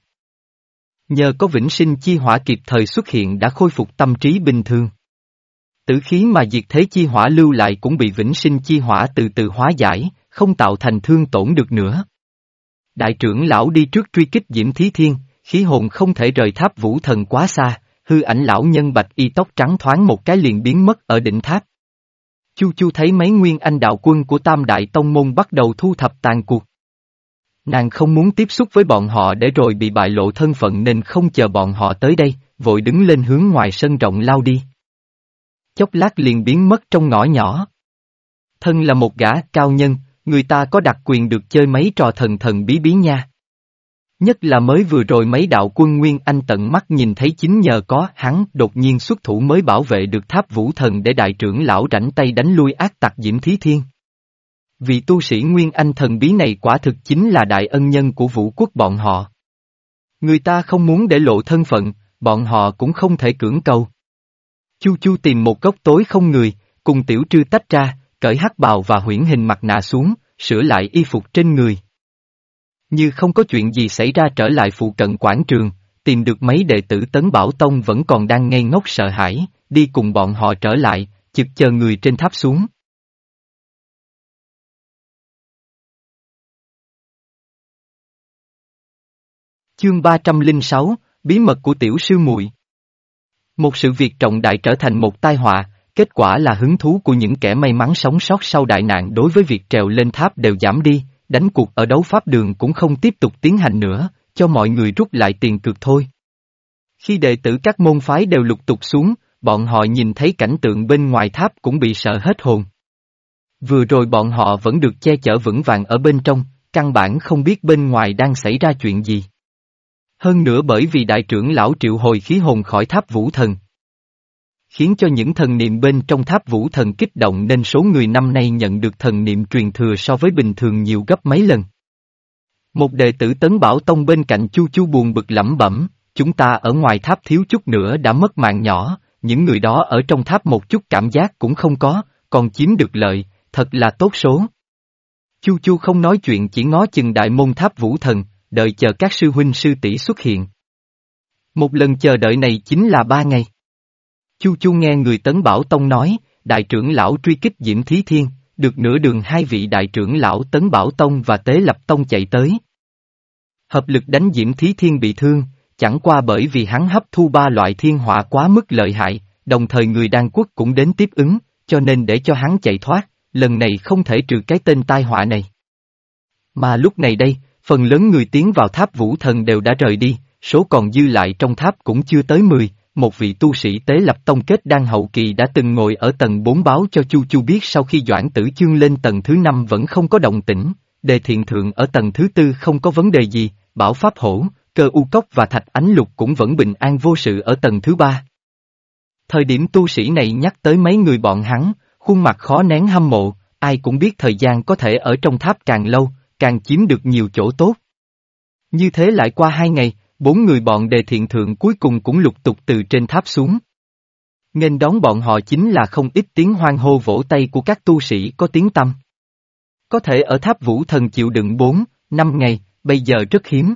Nhờ có vĩnh sinh chi hỏa kịp thời xuất hiện đã khôi phục tâm trí bình thường. Tử khí mà diệt thế chi hỏa lưu lại cũng bị vĩnh sinh chi hỏa từ từ hóa giải, không tạo thành thương tổn được nữa. Đại trưởng lão đi trước truy kích Diễm Thí Thiên, khí hồn không thể rời tháp vũ thần quá xa, hư ảnh lão nhân bạch y tóc trắng thoáng một cái liền biến mất ở đỉnh tháp. Chu Chu thấy mấy nguyên anh đạo quân của Tam Đại Tông Môn bắt đầu thu thập tàn cuộc. Nàng không muốn tiếp xúc với bọn họ để rồi bị bại lộ thân phận nên không chờ bọn họ tới đây, vội đứng lên hướng ngoài sân rộng lao đi. Chốc lát liền biến mất trong ngõ nhỏ. Thân là một gã cao nhân, người ta có đặc quyền được chơi mấy trò thần thần bí bí nha. Nhất là mới vừa rồi mấy đạo quân Nguyên Anh tận mắt nhìn thấy chính nhờ có hắn đột nhiên xuất thủ mới bảo vệ được tháp vũ thần để đại trưởng lão rảnh tay đánh lui ác tặc Diễm Thí Thiên. Vị tu sĩ Nguyên Anh thần bí này quả thực chính là đại ân nhân của vũ quốc bọn họ. Người ta không muốn để lộ thân phận, bọn họ cũng không thể cưỡng cầu. Chu Chu tìm một góc tối không người, cùng tiểu trư tách ra, cởi hắc bào và huyễn hình mặt nạ xuống, sửa lại y phục trên người. Như không có chuyện gì xảy ra trở lại phụ cận quảng trường, tìm được mấy đệ tử Tấn Bảo Tông vẫn còn đang ngây ngốc sợ hãi, đi cùng bọn họ trở lại, chực chờ người trên tháp xuống. Chương 306, Bí mật của tiểu sư muội một sự việc trọng đại trở thành một tai họa, kết quả là hứng thú của những kẻ may mắn sống sót sau đại nạn đối với việc trèo lên tháp đều giảm đi, đánh cuộc ở đấu pháp đường cũng không tiếp tục tiến hành nữa, cho mọi người rút lại tiền cược thôi. Khi đệ tử các môn phái đều lục tục xuống, bọn họ nhìn thấy cảnh tượng bên ngoài tháp cũng bị sợ hết hồn. Vừa rồi bọn họ vẫn được che chở vững vàng ở bên trong, căn bản không biết bên ngoài đang xảy ra chuyện gì. Hơn nữa bởi vì đại trưởng lão triệu hồi khí hồn khỏi tháp vũ thần, khiến cho những thần niệm bên trong tháp vũ thần kích động nên số người năm nay nhận được thần niệm truyền thừa so với bình thường nhiều gấp mấy lần. Một đệ tử tấn bảo tông bên cạnh chu chu buồn bực lẩm bẩm, chúng ta ở ngoài tháp thiếu chút nữa đã mất mạng nhỏ, những người đó ở trong tháp một chút cảm giác cũng không có, còn chiếm được lợi, thật là tốt số. Chu chu không nói chuyện chỉ ngó chừng đại môn tháp vũ thần, đợi chờ các sư huynh sư tỷ xuất hiện. Một lần chờ đợi này chính là ba ngày. Chu Chu nghe người Tấn Bảo Tông nói, đại trưởng lão truy kích Diễm Thí Thiên, được nửa đường hai vị đại trưởng lão Tấn Bảo Tông và Tế Lập Tông chạy tới. Hợp lực đánh Diễm Thí Thiên bị thương, chẳng qua bởi vì hắn hấp thu ba loại thiên hỏa quá mức lợi hại, đồng thời người đan quốc cũng đến tiếp ứng, cho nên để cho hắn chạy thoát, lần này không thể trừ cái tên tai họa này. Mà lúc này đây, phần lớn người tiến vào tháp vũ thần đều đã rời đi, số còn dư lại trong tháp cũng chưa tới 10, một vị tu sĩ tế lập tông kết đang hậu kỳ đã từng ngồi ở tầng 4 báo cho Chu Chu biết sau khi Doãn Tử Chương lên tầng thứ 5 vẫn không có động tĩnh, đề thiện thượng ở tầng thứ tư không có vấn đề gì, bảo pháp hổ, cơ u cốc và thạch ánh lục cũng vẫn bình an vô sự ở tầng thứ ba. Thời điểm tu sĩ này nhắc tới mấy người bọn hắn, khuôn mặt khó nén hâm mộ, ai cũng biết thời gian có thể ở trong tháp càng lâu, càng chiếm được nhiều chỗ tốt. Như thế lại qua hai ngày, Bốn người bọn đề thiện thượng cuối cùng cũng lục tục từ trên tháp xuống. Nên đón bọn họ chính là không ít tiếng hoang hô vỗ tay của các tu sĩ có tiếng tâm. Có thể ở tháp vũ thần chịu đựng bốn, năm ngày, bây giờ rất hiếm.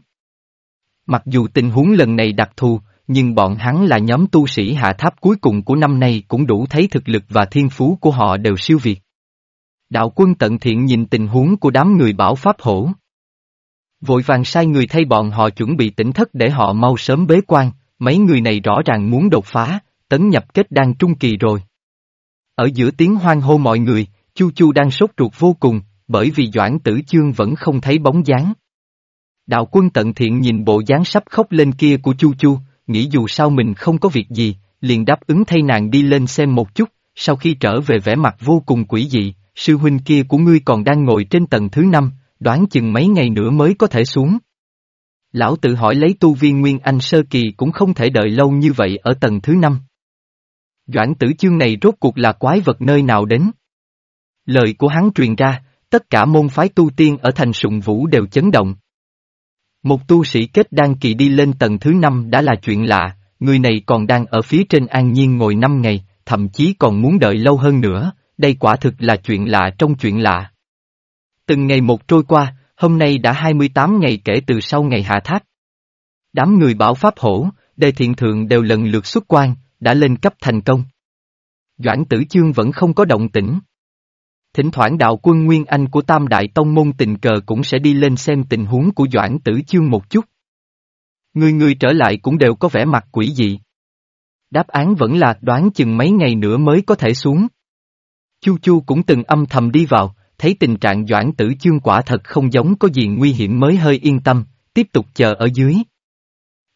Mặc dù tình huống lần này đặc thù, nhưng bọn hắn là nhóm tu sĩ hạ tháp cuối cùng của năm nay cũng đủ thấy thực lực và thiên phú của họ đều siêu việt. Đạo quân tận thiện nhìn tình huống của đám người bảo pháp hổ. Vội vàng sai người thay bọn họ chuẩn bị tỉnh thất để họ mau sớm bế quan, mấy người này rõ ràng muốn đột phá, tấn nhập kết đang trung kỳ rồi. Ở giữa tiếng hoang hô mọi người, Chu Chu đang sốt ruột vô cùng, bởi vì Doãn Tử Chương vẫn không thấy bóng dáng. Đạo quân tận thiện nhìn bộ dáng sắp khóc lên kia của Chu Chu, nghĩ dù sao mình không có việc gì, liền đáp ứng thay nàng đi lên xem một chút, sau khi trở về vẻ mặt vô cùng quỷ dị, sư huynh kia của ngươi còn đang ngồi trên tầng thứ năm, đoán chừng mấy ngày nữa mới có thể xuống. Lão tự hỏi lấy tu viên Nguyên Anh Sơ Kỳ cũng không thể đợi lâu như vậy ở tầng thứ năm. Doãn tử chương này rốt cuộc là quái vật nơi nào đến? Lời của hắn truyền ra, tất cả môn phái tu tiên ở thành sụng vũ đều chấn động. Một tu sĩ kết đan kỳ đi lên tầng thứ năm đã là chuyện lạ, người này còn đang ở phía trên an nhiên ngồi năm ngày, thậm chí còn muốn đợi lâu hơn nữa, đây quả thực là chuyện lạ trong chuyện lạ. Từng ngày một trôi qua, hôm nay đã 28 ngày kể từ sau ngày hạ tháp. Đám người bảo pháp hổ, đề thiện thượng đều lần lượt xuất quan, đã lên cấp thành công. Doãn tử chương vẫn không có động tĩnh. Thỉnh thoảng đạo quân Nguyên Anh của Tam Đại Tông Môn tình cờ cũng sẽ đi lên xem tình huống của Doãn tử chương một chút. Người người trở lại cũng đều có vẻ mặt quỷ dị. Đáp án vẫn là đoán chừng mấy ngày nữa mới có thể xuống. Chu Chu cũng từng âm thầm đi vào, thấy tình trạng Doãn tử chương quả thật không giống có gì nguy hiểm mới hơi yên tâm, tiếp tục chờ ở dưới.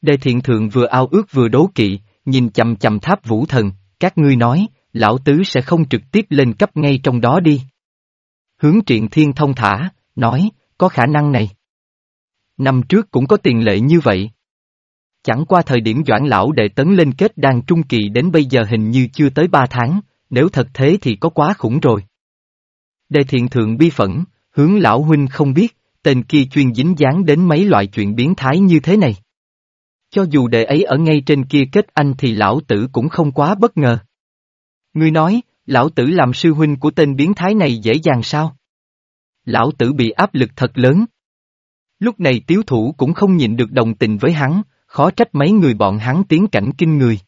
Đề thiện thượng vừa ao ước vừa đố kỵ, nhìn chầm chầm tháp vũ thần, các ngươi nói, lão tứ sẽ không trực tiếp lên cấp ngay trong đó đi. Hướng triện thiên thông thả, nói, có khả năng này. Năm trước cũng có tiền lệ như vậy. Chẳng qua thời điểm doãn lão đệ tấn lên kết đang trung kỳ đến bây giờ hình như chưa tới ba tháng, nếu thật thế thì có quá khủng rồi. Đề thiện thượng bi phẫn, hướng lão huynh không biết, tên kia chuyên dính dáng đến mấy loại chuyện biến thái như thế này. Cho dù đệ ấy ở ngay trên kia kết anh thì lão tử cũng không quá bất ngờ. Ngươi nói, lão tử làm sư huynh của tên biến thái này dễ dàng sao? Lão tử bị áp lực thật lớn. Lúc này tiếu thủ cũng không nhịn được đồng tình với hắn, khó trách mấy người bọn hắn tiến cảnh kinh người.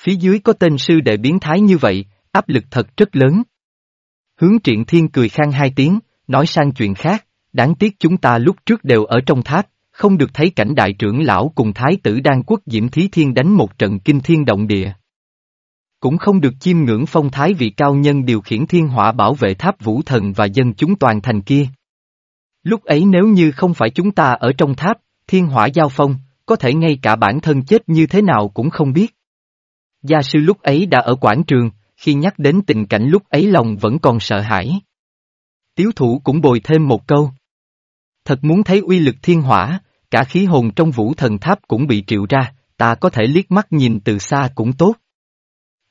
Phía dưới có tên sư đệ biến thái như vậy, áp lực thật rất lớn. Hướng triện thiên cười khang hai tiếng, nói sang chuyện khác, đáng tiếc chúng ta lúc trước đều ở trong tháp, không được thấy cảnh đại trưởng lão cùng thái tử đan quốc Diễm Thí Thiên đánh một trận kinh thiên động địa. Cũng không được chiêm ngưỡng phong thái vị cao nhân điều khiển thiên hỏa bảo vệ tháp vũ thần và dân chúng toàn thành kia. Lúc ấy nếu như không phải chúng ta ở trong tháp, thiên hỏa giao phong, có thể ngay cả bản thân chết như thế nào cũng không biết. Gia sư lúc ấy đã ở quảng trường, khi nhắc đến tình cảnh lúc ấy lòng vẫn còn sợ hãi. Tiếu thủ cũng bồi thêm một câu. Thật muốn thấy uy lực thiên hỏa, cả khí hồn trong vũ thần tháp cũng bị triệu ra, ta có thể liếc mắt nhìn từ xa cũng tốt.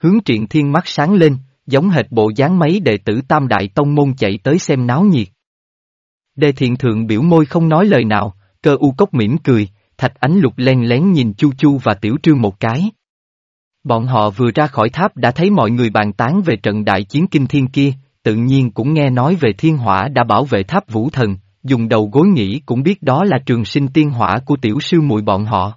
Hướng triện thiên mắt sáng lên, giống hệt bộ dáng mấy đệ tử tam đại tông môn chạy tới xem náo nhiệt. Đề thiện thượng biểu môi không nói lời nào, cơ u cốc mỉm cười, thạch ánh lục len lén nhìn chu chu và tiểu trương một cái. Bọn họ vừa ra khỏi tháp đã thấy mọi người bàn tán về trận đại chiến kinh thiên kia, tự nhiên cũng nghe nói về thiên hỏa đã bảo vệ tháp vũ thần, dùng đầu gối nghĩ cũng biết đó là trường sinh tiên hỏa của tiểu sư muội bọn họ.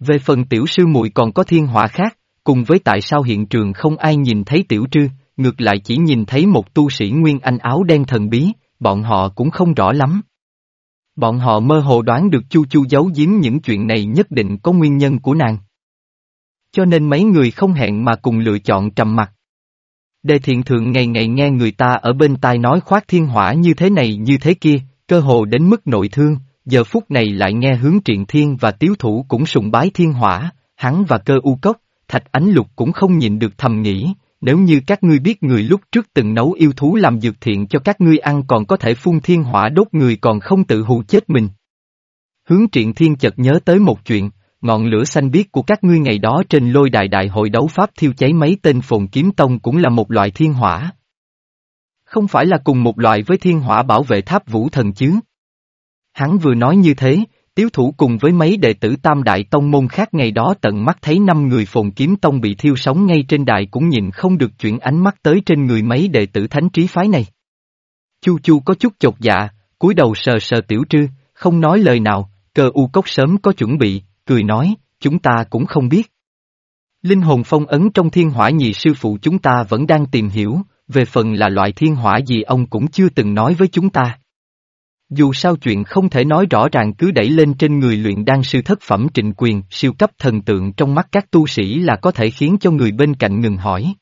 Về phần tiểu sư muội còn có thiên hỏa khác, cùng với tại sao hiện trường không ai nhìn thấy tiểu trư, ngược lại chỉ nhìn thấy một tu sĩ nguyên anh áo đen thần bí, bọn họ cũng không rõ lắm. Bọn họ mơ hồ đoán được Chu Chu giấu giếm những chuyện này nhất định có nguyên nhân của nàng. Cho nên mấy người không hẹn mà cùng lựa chọn trầm mặc. Đề thiện thượng ngày ngày nghe người ta ở bên tai nói khoác thiên hỏa như thế này như thế kia, cơ hồ đến mức nội thương, giờ phút này lại nghe hướng triện thiên và tiếu thủ cũng sùng bái thiên hỏa, hắn và cơ u cốc, thạch ánh lục cũng không nhịn được thầm nghĩ, nếu như các ngươi biết người lúc trước từng nấu yêu thú làm dược thiện cho các ngươi ăn còn có thể phun thiên hỏa đốt người còn không tự hù chết mình. Hướng triện thiên chợt nhớ tới một chuyện, ngọn lửa xanh biếc của các ngươi ngày đó trên lôi đài đại hội đấu pháp thiêu cháy mấy tên phồn kiếm tông cũng là một loại thiên hỏa. Không phải là cùng một loại với thiên hỏa bảo vệ tháp vũ thần chứ. Hắn vừa nói như thế, tiếu thủ cùng với mấy đệ tử tam đại tông môn khác ngày đó tận mắt thấy năm người phồn kiếm tông bị thiêu sống ngay trên đài cũng nhìn không được chuyển ánh mắt tới trên người mấy đệ tử thánh trí phái này. Chu chu có chút chột dạ, cúi đầu sờ sờ tiểu trư, không nói lời nào, cơ u cốc sớm có chuẩn bị, cười nói, chúng ta cũng không biết. Linh hồn phong ấn trong thiên hỏa nhị sư phụ chúng ta vẫn đang tìm hiểu, về phần là loại thiên hỏa gì ông cũng chưa từng nói với chúng ta. Dù sao chuyện không thể nói rõ ràng cứ đẩy lên trên người luyện đan sư thất phẩm trịnh quyền, siêu cấp thần tượng trong mắt các tu sĩ là có thể khiến cho người bên cạnh ngừng hỏi.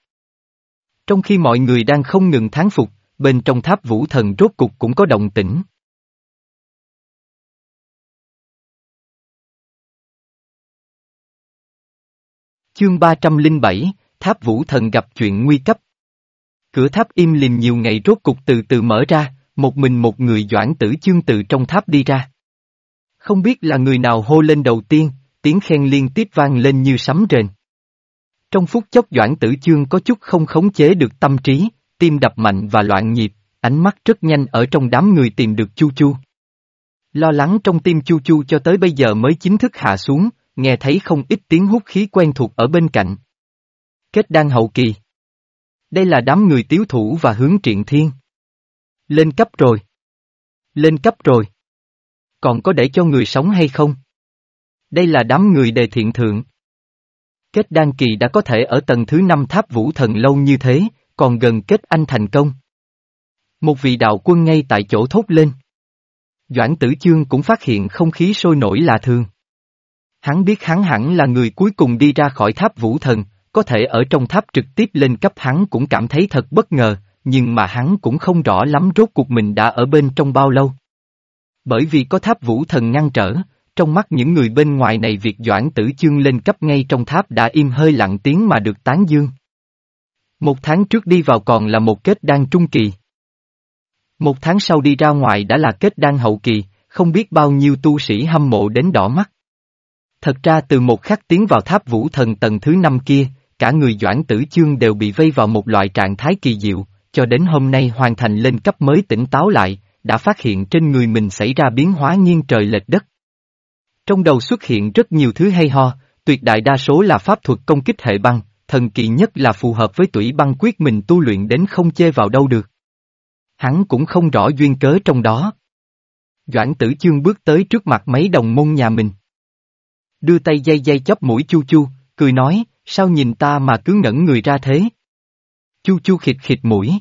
Trong khi mọi người đang không ngừng thán phục, bên trong tháp vũ thần rốt cục cũng có động tĩnh. Chương 307, Tháp Vũ Thần gặp chuyện nguy cấp. Cửa tháp im lìm nhiều ngày rốt cục từ từ mở ra, một mình một người doãn tử chương từ trong tháp đi ra. Không biết là người nào hô lên đầu tiên, tiếng khen liên tiếp vang lên như sấm rền. Trong phút chốc doãn tử chương có chút không khống chế được tâm trí, tim đập mạnh và loạn nhịp, ánh mắt rất nhanh ở trong đám người tìm được Chu Chu. Lo lắng trong tim Chu Chu cho tới bây giờ mới chính thức hạ xuống, nghe thấy không ít tiếng hút khí quen thuộc ở bên cạnh. Kết đan hậu kỳ. Đây là đám người tiếu thủ và hướng triện thiên. Lên cấp rồi. Lên cấp rồi. Còn có để cho người sống hay không? Đây là đám người đề thiện thượng. Kết đan kỳ đã có thể ở tầng thứ năm tháp vũ thần lâu như thế, còn gần kết anh thành công. Một vị đạo quân ngay tại chỗ thốt lên. Doãn tử chương cũng phát hiện không khí sôi nổi lạ thường. Hắn biết hắn hẳn là người cuối cùng đi ra khỏi tháp vũ thần, có thể ở trong tháp trực tiếp lên cấp hắn cũng cảm thấy thật bất ngờ, nhưng mà hắn cũng không rõ lắm rốt cuộc mình đã ở bên trong bao lâu. Bởi vì có tháp vũ thần ngăn trở, trong mắt những người bên ngoài này việc doãn tử chương lên cấp ngay trong tháp đã im hơi lặng tiếng mà được tán dương. Một tháng trước đi vào còn là một kết đan trung kỳ. Một tháng sau đi ra ngoài đã là kết đan hậu kỳ, không biết bao nhiêu tu sĩ hâm mộ đến đỏ mắt. Thật ra từ một khắc tiến vào tháp vũ thần tầng thứ năm kia, cả người doãn tử chương đều bị vây vào một loại trạng thái kỳ diệu, cho đến hôm nay hoàn thành lên cấp mới tỉnh táo lại, đã phát hiện trên người mình xảy ra biến hóa nghiêng trời lệch đất. Trong đầu xuất hiện rất nhiều thứ hay ho, tuyệt đại đa số là pháp thuật công kích hệ băng, thần kỳ nhất là phù hợp với tủy băng quyết mình tu luyện đến không chê vào đâu được. Hắn cũng không rõ duyên cớ trong đó. Doãn tử chương bước tới trước mặt mấy đồng môn nhà mình. Đưa tay dây dây chóp mũi chu chu, cười nói, sao nhìn ta mà cứ ngẩn người ra thế? Chu chu khịt khịt mũi.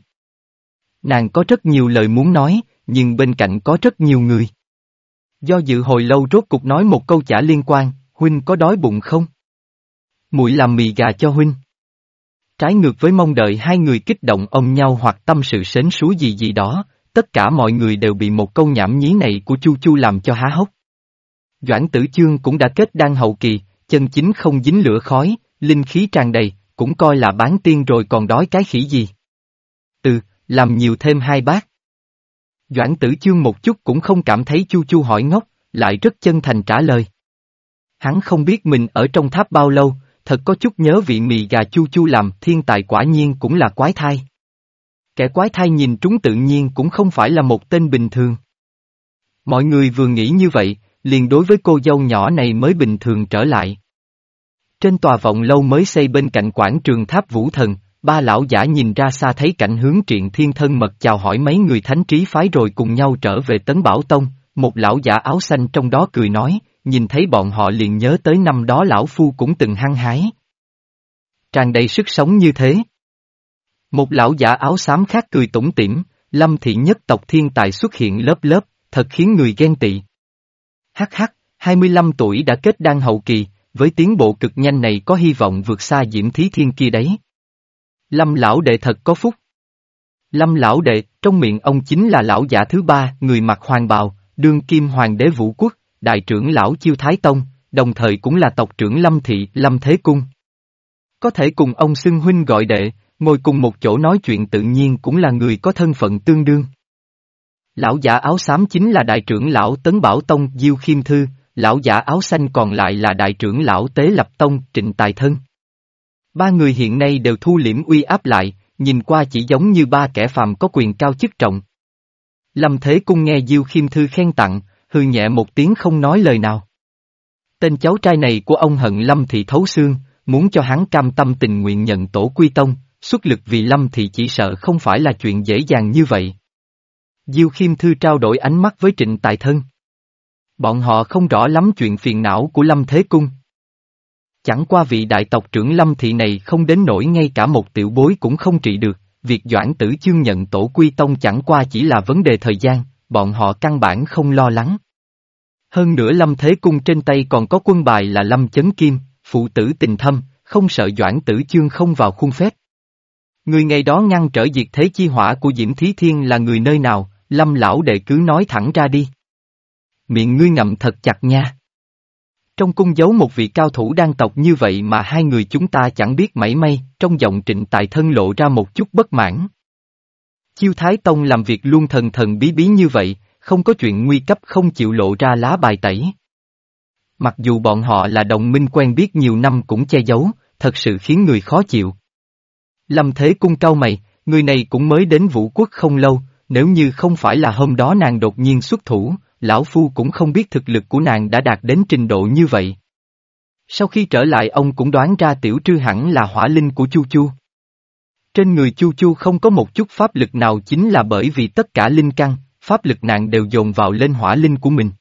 Nàng có rất nhiều lời muốn nói, nhưng bên cạnh có rất nhiều người. Do dự hồi lâu rốt cục nói một câu chả liên quan, huynh có đói bụng không? Muội làm mì gà cho huynh. Trái ngược với mong đợi hai người kích động ông nhau hoặc tâm sự sến súa gì gì đó, tất cả mọi người đều bị một câu nhảm nhí này của Chu Chu làm cho há hốc. Doãn tử chương cũng đã kết đan hậu kỳ, chân chính không dính lửa khói, linh khí tràn đầy, cũng coi là bán tiên rồi còn đói cái khỉ gì. Ừ, làm nhiều thêm hai bát. Doãn tử chương một chút cũng không cảm thấy chu chu hỏi ngốc, lại rất chân thành trả lời. Hắn không biết mình ở trong tháp bao lâu, thật có chút nhớ vị mì gà chu chu làm thiên tài quả nhiên cũng là quái thai. Kẻ quái thai nhìn trúng tự nhiên cũng không phải là một tên bình thường. Mọi người vừa nghĩ như vậy, liền đối với cô dâu nhỏ này mới bình thường trở lại. Trên tòa vọng lâu mới xây bên cạnh quảng trường tháp vũ thần, ba lão giả nhìn ra xa thấy cảnh hướng triện thiên thân mật chào hỏi mấy người thánh trí phái rồi cùng nhau trở về tấn bảo tông, một lão giả áo xanh trong đó cười nói, nhìn thấy bọn họ liền nhớ tới năm đó lão phu cũng từng hăng hái. Tràn đầy sức sống như thế. Một lão giả áo xám khác cười tủm tỉm, lâm thị nhất tộc thiên tài xuất hiện lớp lớp, thật khiến người ghen tị. Hắc hắc, 25 tuổi đã kết đan hậu kỳ, với tiến bộ cực nhanh này có hy vọng vượt xa diễm thí thiên kia đấy. Lâm lão đệ thật có phúc. Lâm lão đệ, trong miệng ông chính là lão giả thứ ba, người mặc hoàng bào, đương kim hoàng đế vũ quốc, đại trưởng lão chiêu thái tông, đồng thời cũng là tộc trưởng Lâm thị, Lâm Thế Cung. Có thể cùng ông xưng huynh gọi đệ, ngồi cùng một chỗ nói chuyện tự nhiên cũng là người có thân phận tương đương. Lão giả áo xám chính là đại trưởng lão Tấn Bảo Tông Diêu Khiêm Thư, lão giả áo xanh còn lại là đại trưởng lão Tế Lập Tông Trịnh Tài Thân. Ba người hiện nay đều thu liễm uy áp lại, nhìn qua chỉ giống như ba kẻ phàm có quyền cao chức trọng. Lâm Thế Cung nghe Diêu Khiêm Thư khen tặng, hư nhẹ một tiếng không nói lời nào. Tên cháu trai này của ông hận Lâm Thị thấu xương, muốn cho hắn cam tâm tình nguyện nhận tổ quy tông, xuất lực vì Lâm Thị chỉ sợ không phải là chuyện dễ dàng như vậy. Diêu Khiêm Thư trao đổi ánh mắt với Trịnh Tài Thân. Bọn họ không rõ lắm chuyện phiền não của Lâm Thế Cung. Chẳng qua vị đại tộc trưởng Lâm Thị này không đến nỗi ngay cả một tiểu bối cũng không trị được, việc Doãn Tử Chương nhận tổ quy tông chẳng qua chỉ là vấn đề thời gian, bọn họ căn bản không lo lắng. Hơn nữa Lâm Thế Cung trên tay còn có quân bài là Lâm Chấn Kim, phụ tử tình thâm, không sợ Doãn Tử Chương không vào khuôn phép. Người ngày đó ngăn trở diệt thế chi hỏa của Diễm Thí Thiên là người nơi nào, Lâm lão đệ cứ nói thẳng ra đi. Miệng ngươi ngậm thật chặt nha. Trong cung giấu một vị cao thủ đan tộc như vậy mà hai người chúng ta chẳng biết mảy may, trong giọng trịnh tại thân lộ ra một chút bất mãn. Chiêu Thái Tông làm việc luôn thần thần bí bí như vậy, không có chuyện nguy cấp không chịu lộ ra lá bài tẩy. Mặc dù bọn họ là đồng minh quen biết nhiều năm cũng che giấu, thật sự khiến người khó chịu. Lâm Thế Cung cao mày, người này cũng mới đến vũ quốc không lâu, nếu như không phải là hôm đó nàng đột nhiên xuất thủ, lão phu cũng không biết thực lực của nàng đã đạt đến trình độ như vậy. Sau khi trở lại ông cũng đoán ra tiểu trư hẳn là hỏa linh của Chu Chu. Trên người Chu Chu không có một chút pháp lực nào chính là bởi vì tất cả linh căn, pháp lực nàng đều dồn vào lên hỏa linh của mình.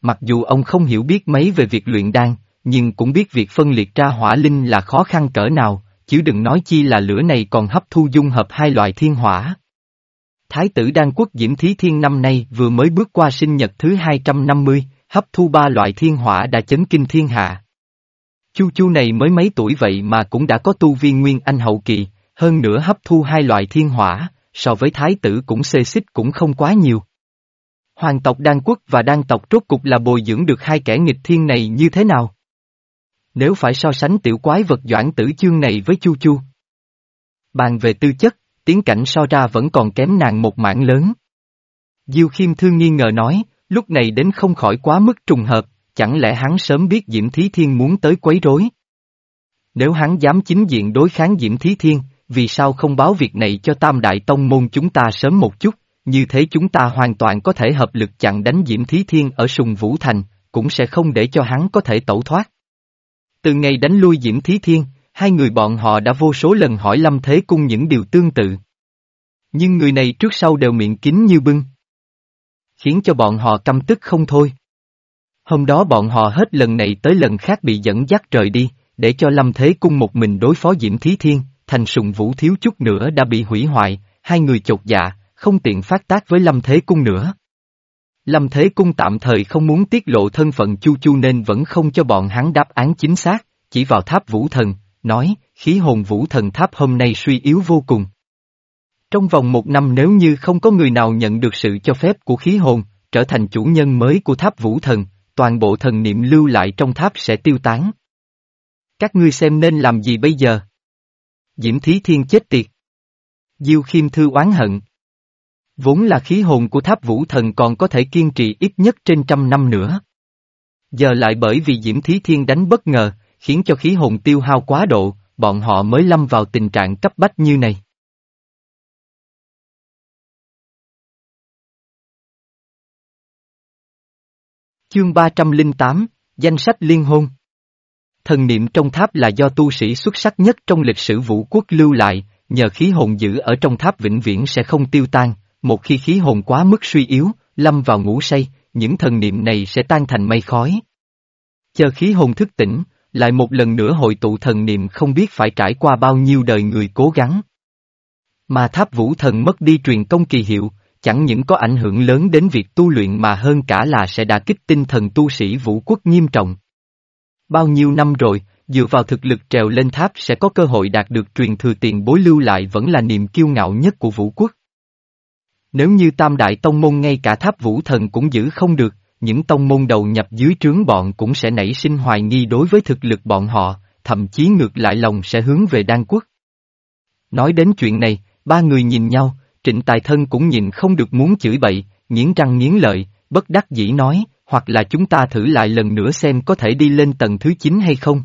Mặc dù ông không hiểu biết mấy về việc luyện đan, nhưng cũng biết việc phân liệt ra hỏa linh là khó khăn cỡ nào, chứ đừng nói chi là lửa này còn hấp thu dung hợp hai loại thiên hỏa. Thái tử Đan Quốc Diễm Thí Thiên năm nay vừa mới bước qua sinh nhật thứ 250, hấp thu ba loại thiên hỏa đã chấn kinh thiên hạ. Chu Chu này mới mấy tuổi vậy mà cũng đã có tu vi nguyên anh hậu kỳ, hơn nữa hấp thu hai loại thiên hỏa, so với thái tử cũng xê xích cũng không quá nhiều. Hoàng tộc Đan Quốc và Đan tộc rốt cục là bồi dưỡng được hai kẻ nghịch thiên này như thế nào? Nếu phải so sánh tiểu quái vật doãn tử chương này với Chu Chu. Bàn về tư chất, tiến cảnh so ra vẫn còn kém nàng một mảng lớn. Diêu Khiêm Thương nghi ngờ nói, lúc này đến không khỏi quá mức trùng hợp, chẳng lẽ hắn sớm biết Diễm Thí Thiên muốn tới quấy rối? Nếu hắn dám chính diện đối kháng Diễm Thí Thiên, vì sao không báo việc này cho Tam Đại Tông môn chúng ta sớm một chút, như thế chúng ta hoàn toàn có thể hợp lực chặn đánh Diễm Thí Thiên ở Sùng Vũ Thành, cũng sẽ không để cho hắn có thể tẩu thoát. Từ ngày đánh lui Diễm Thí Thiên, hai người bọn họ đã vô số lần hỏi Lâm Thế Cung những điều tương tự. Nhưng người này trước sau đều miệng kín như bưng. Khiến cho bọn họ căm tức không thôi. Hôm đó bọn họ hết lần này tới lần khác bị dẫn dắt rời đi, để cho Lâm Thế Cung một mình đối phó Diễm Thí Thiên, thành sùng vũ thiếu chút nữa đã bị hủy hoại, hai người chột dạ, không tiện phát tác với Lâm Thế Cung nữa. Lâm Thế Cung tạm thời không muốn tiết lộ thân phận Chu Chu nên vẫn không cho bọn hắn đáp án chính xác, chỉ vào tháp vũ thần, nói, khí hồn vũ thần tháp hôm nay suy yếu vô cùng. Trong vòng một năm nếu như không có người nào nhận được sự cho phép của khí hồn, trở thành chủ nhân mới của tháp vũ thần, toàn bộ thần niệm lưu lại trong tháp sẽ tiêu tán. Các ngươi xem nên làm gì bây giờ? Diễm Thí Thiên chết tiệt. Diêu Khiêm Thư oán hận. Vốn là khí hồn của tháp vũ thần còn có thể kiên trì ít nhất trên trăm năm nữa. Giờ lại bởi vì Diễm Thí Thiên đánh bất ngờ, khiến cho khí hồn tiêu hao quá độ, bọn họ mới lâm vào tình trạng cấp bách như này. Chương 308, Danh sách liên hôn Thần niệm trong tháp là do tu sĩ xuất sắc nhất trong lịch sử vũ quốc lưu lại, nhờ khí hồn giữ ở trong tháp vĩnh viễn sẽ không tiêu tan, một khi khí hồn quá mức suy yếu, lâm vào ngủ say, những thần niệm này sẽ tan thành mây khói. Chờ khí hồn thức tỉnh, lại một lần nữa hội tụ thần niệm không biết phải trải qua bao nhiêu đời người cố gắng. Mà tháp vũ thần mất đi truyền công kỳ hiệu, chẳng những có ảnh hưởng lớn đến việc tu luyện mà hơn cả là sẽ đả kích tinh thần tu sĩ vũ quốc nghiêm trọng. Bao nhiêu năm rồi, dựa vào thực lực trèo lên tháp sẽ có cơ hội đạt được truyền thừa tiền bối lưu lại vẫn là niềm kiêu ngạo nhất của vũ quốc. Nếu như tam đại tông môn ngay cả tháp vũ thần cũng giữ không được, những tông môn đầu nhập dưới trướng bọn cũng sẽ nảy sinh hoài nghi đối với thực lực bọn họ, thậm chí ngược lại lòng sẽ hướng về đan quốc. Nói đến chuyện này, ba người nhìn nhau, trịnh tài thân cũng nhìn không được muốn chửi bậy, nghiến răng nghiến lợi, bất đắc dĩ nói, hoặc là chúng ta thử lại lần nữa xem có thể đi lên tầng thứ 9 hay không.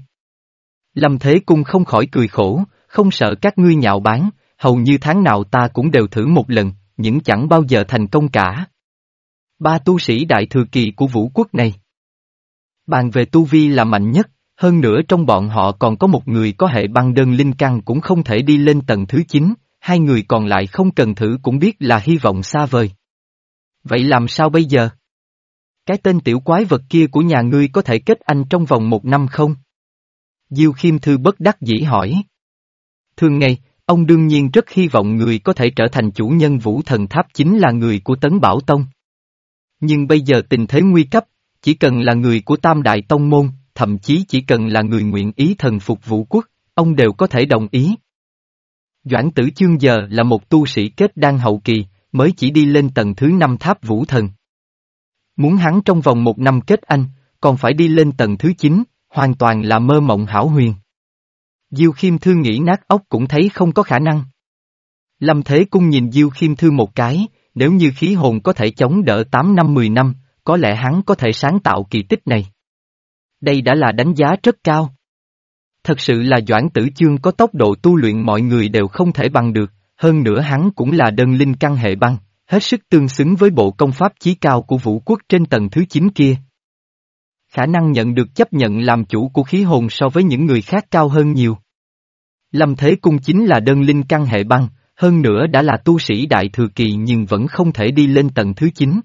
Lâm Thế Cung không khỏi cười khổ, không sợ các ngươi nhạo bán, hầu như tháng nào ta cũng đều thử một lần, nhưng chẳng bao giờ thành công cả. Ba tu sĩ đại thừa kỳ của vũ quốc này. Bàn về tu vi là mạnh nhất, hơn nữa trong bọn họ còn có một người có hệ băng đơn linh căn cũng không thể đi lên tầng thứ 9, hai người còn lại không cần thử cũng biết là hy vọng xa vời. Vậy làm sao bây giờ? Cái tên tiểu quái vật kia của nhà ngươi có thể kết anh trong vòng một năm không? Diêu Khiêm Thư bất đắc dĩ hỏi. Thường ngày, ông đương nhiên rất hy vọng người có thể trở thành chủ nhân vũ thần tháp chính là người của Tấn Bảo Tông. Nhưng bây giờ tình thế nguy cấp, chỉ cần là người của Tam Đại Tông Môn, thậm chí chỉ cần là người nguyện ý thần phục vũ quốc, ông đều có thể đồng ý. Doãn tử chương giờ là một tu sĩ kết đan hậu kỳ, mới chỉ đi lên tầng thứ năm tháp vũ thần. Muốn hắn trong vòng một năm kết anh, còn phải đi lên tầng thứ chín, hoàn toàn là mơ mộng hảo huyền. Diêu Khiêm Thư nghĩ nát ốc cũng thấy không có khả năng. Lâm Thế Cung nhìn Diêu Khiêm Thư một cái, nếu như khí hồn có thể chống đỡ 8 năm 10 năm, có lẽ hắn có thể sáng tạo kỳ tích này. Đây đã là đánh giá rất cao. Thật sự là Doãn Tử Chương có tốc độ tu luyện mọi người đều không thể bằng được, hơn nữa hắn cũng là đơn linh căn hệ băng, hết sức tương xứng với bộ công pháp chí cao của vũ quốc trên tầng thứ 9 kia. Khả năng nhận được chấp nhận làm chủ của khí hồn so với những người khác cao hơn nhiều. Lâm Thế Cung chính là đơn linh căn hệ băng, hơn nữa đã là tu sĩ đại thừa kỳ nhưng vẫn không thể đi lên tầng thứ 9.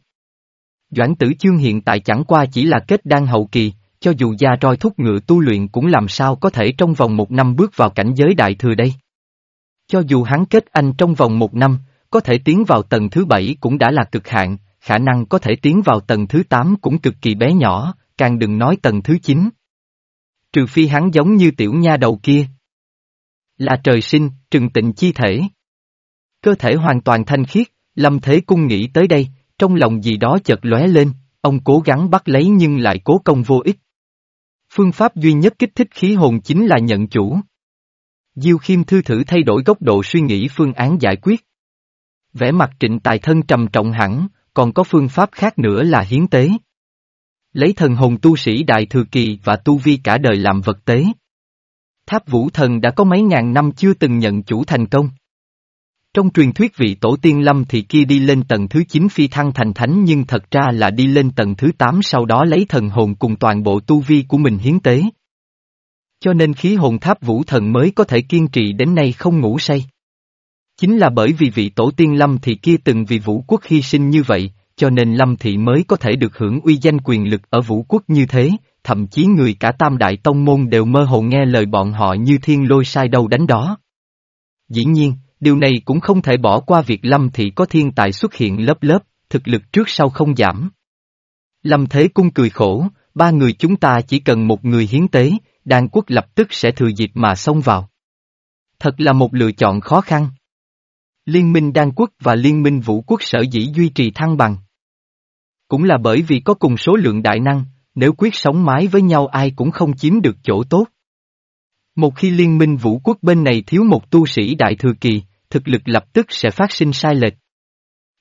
Doãn tử chương hiện tại chẳng qua chỉ là kết đan hậu kỳ, cho dù gia roi thúc ngựa tu luyện cũng làm sao có thể trong vòng một năm bước vào cảnh giới đại thừa đây. Cho dù hắn kết anh trong vòng một năm, có thể tiến vào tầng thứ bảy cũng đã là cực hạn, khả năng có thể tiến vào tầng thứ tám cũng cực kỳ bé nhỏ, càng đừng nói tầng thứ chín. Trừ phi hắn giống như tiểu nha đầu kia. Là trời sinh, trừng tịnh chi thể. Cơ thể hoàn toàn thanh khiết, Lâm Thế Cung nghĩ tới đây, trong lòng gì đó chợt lóe lên, ông cố gắng bắt lấy nhưng lại cố công vô ích. Phương pháp duy nhất kích thích khí hồn chính là nhận chủ. Diêu Khiêm Thư thử thay đổi góc độ suy nghĩ phương án giải quyết. Vẻ mặt trịnh tài thân trầm trọng hẳn, còn có phương pháp khác nữa là hiến tế. Lấy thần hồn tu sĩ đại thừa kỳ và tu vi cả đời làm vật tế. Tháp vũ thần đã có mấy ngàn năm chưa từng nhận chủ thành công. Trong truyền thuyết vị tổ tiên lâm thì kia đi lên tầng thứ 9 phi thăng thành thánh nhưng thật ra là đi lên tầng thứ 8 sau đó lấy thần hồn cùng toàn bộ tu vi của mình hiến tế. Cho nên khí hồn tháp vũ thần mới có thể kiên trì đến nay không ngủ say. Chính là bởi vì vị tổ tiên lâm thì kia từng vì vũ quốc hy sinh như vậy, cho nên lâm thị mới có thể được hưởng uy danh quyền lực ở vũ quốc như thế, thậm chí người cả tam đại tông môn đều mơ hồ nghe lời bọn họ như thiên lôi sai đâu đánh đó. Dĩ nhiên, điều này cũng không thể bỏ qua việc lâm thị có thiên tài xuất hiện lớp lớp, thực lực trước sau không giảm. Lâm Thế Cung cười khổ, ba người chúng ta chỉ cần một người hiến tế, đan quốc lập tức sẽ thừa dịp mà xông vào. Thật là một lựa chọn khó khăn. Liên minh đan quốc và liên minh vũ quốc sở dĩ duy trì thăng bằng. Cũng là bởi vì có cùng số lượng đại năng, nếu quyết sống mái với nhau ai cũng không chiếm được chỗ tốt. Một khi liên minh vũ quốc bên này thiếu một tu sĩ đại thừa kỳ, thực lực lập tức sẽ phát sinh sai lệch.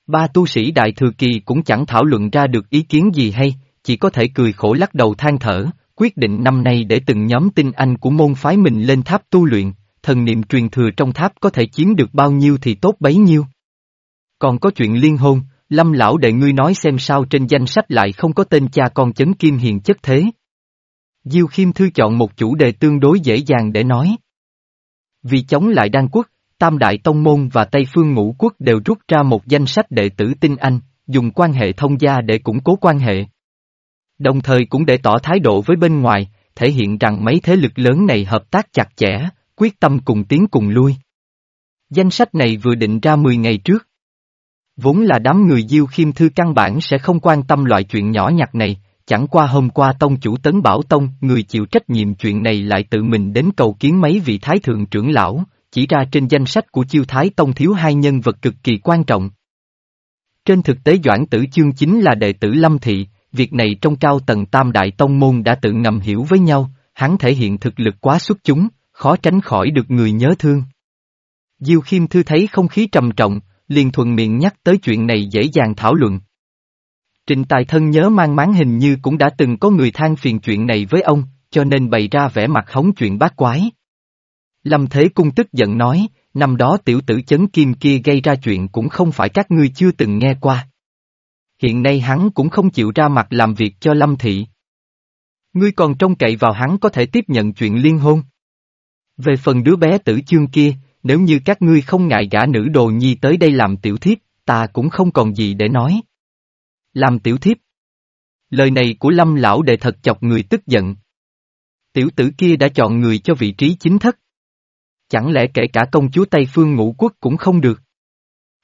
Ba tu sĩ đại thừa kỳ cũng chẳng thảo luận ra được ý kiến gì hay, chỉ có thể cười khổ lắc đầu than thở, quyết định năm nay để từng nhóm tinh anh của môn phái mình lên tháp tu luyện, thần niệm truyền thừa trong tháp có thể chiếm được bao nhiêu thì tốt bấy nhiêu. Còn có chuyện liên hôn, lâm lão đệ ngươi nói xem sao trên danh sách lại không có tên cha con chấn kim hiền chất thế. Diêu Khiêm Thư chọn một chủ đề tương đối dễ dàng để nói. Vì chống lại đan quốc, Tam Đại Tông Môn và Tây Phương Ngũ Quốc đều rút ra một danh sách đệ tử tinh anh, dùng quan hệ thông gia để củng cố quan hệ. Đồng thời cũng để tỏ thái độ với bên ngoài, thể hiện rằng mấy thế lực lớn này hợp tác chặt chẽ, quyết tâm cùng tiến cùng lui. Danh sách này vừa định ra 10 ngày trước. Vốn là đám người diêu khiêm thư căn bản sẽ không quan tâm loại chuyện nhỏ nhặt này, chẳng qua hôm qua tông chủ tấn bảo tông, người chịu trách nhiệm chuyện này lại tự mình đến cầu kiến mấy vị thái thượng trưởng lão, chỉ ra trên danh sách của chiêu thái tông thiếu hai nhân vật cực kỳ quan trọng. Trên thực tế Doãn Tử Chương chính là đệ tử Lâm Thị, việc này trong cao tầng tam đại tông môn đã tự ngầm hiểu với nhau, hắn thể hiện thực lực quá xuất chúng, khó tránh khỏi được người nhớ thương. Diêu Khiêm Thư thấy không khí trầm trọng, liền thuận miệng nhắc tới chuyện này dễ dàng thảo luận. Trình tài thân nhớ mang máng hình như cũng đã từng có người than phiền chuyện này với ông, cho nên bày ra vẻ mặt hống chuyện bát quái. Lâm Thế Cung tức giận nói, năm đó tiểu tử chấn kim kia gây ra chuyện cũng không phải các ngươi chưa từng nghe qua. Hiện nay hắn cũng không chịu ra mặt làm việc cho Lâm Thị. Ngươi còn trông cậy vào hắn có thể tiếp nhận chuyện liên hôn. Về phần đứa bé tử chương kia, nếu như các ngươi không ngại gả nữ đồ nhi tới đây làm tiểu thiếp, ta cũng không còn gì để nói. Làm tiểu thiếp. Lời này của lâm lão đệ thật chọc người tức giận. Tiểu tử kia đã chọn người cho vị trí chính thất. Chẳng lẽ kể cả công chúa Tây Phương ngũ quốc cũng không được?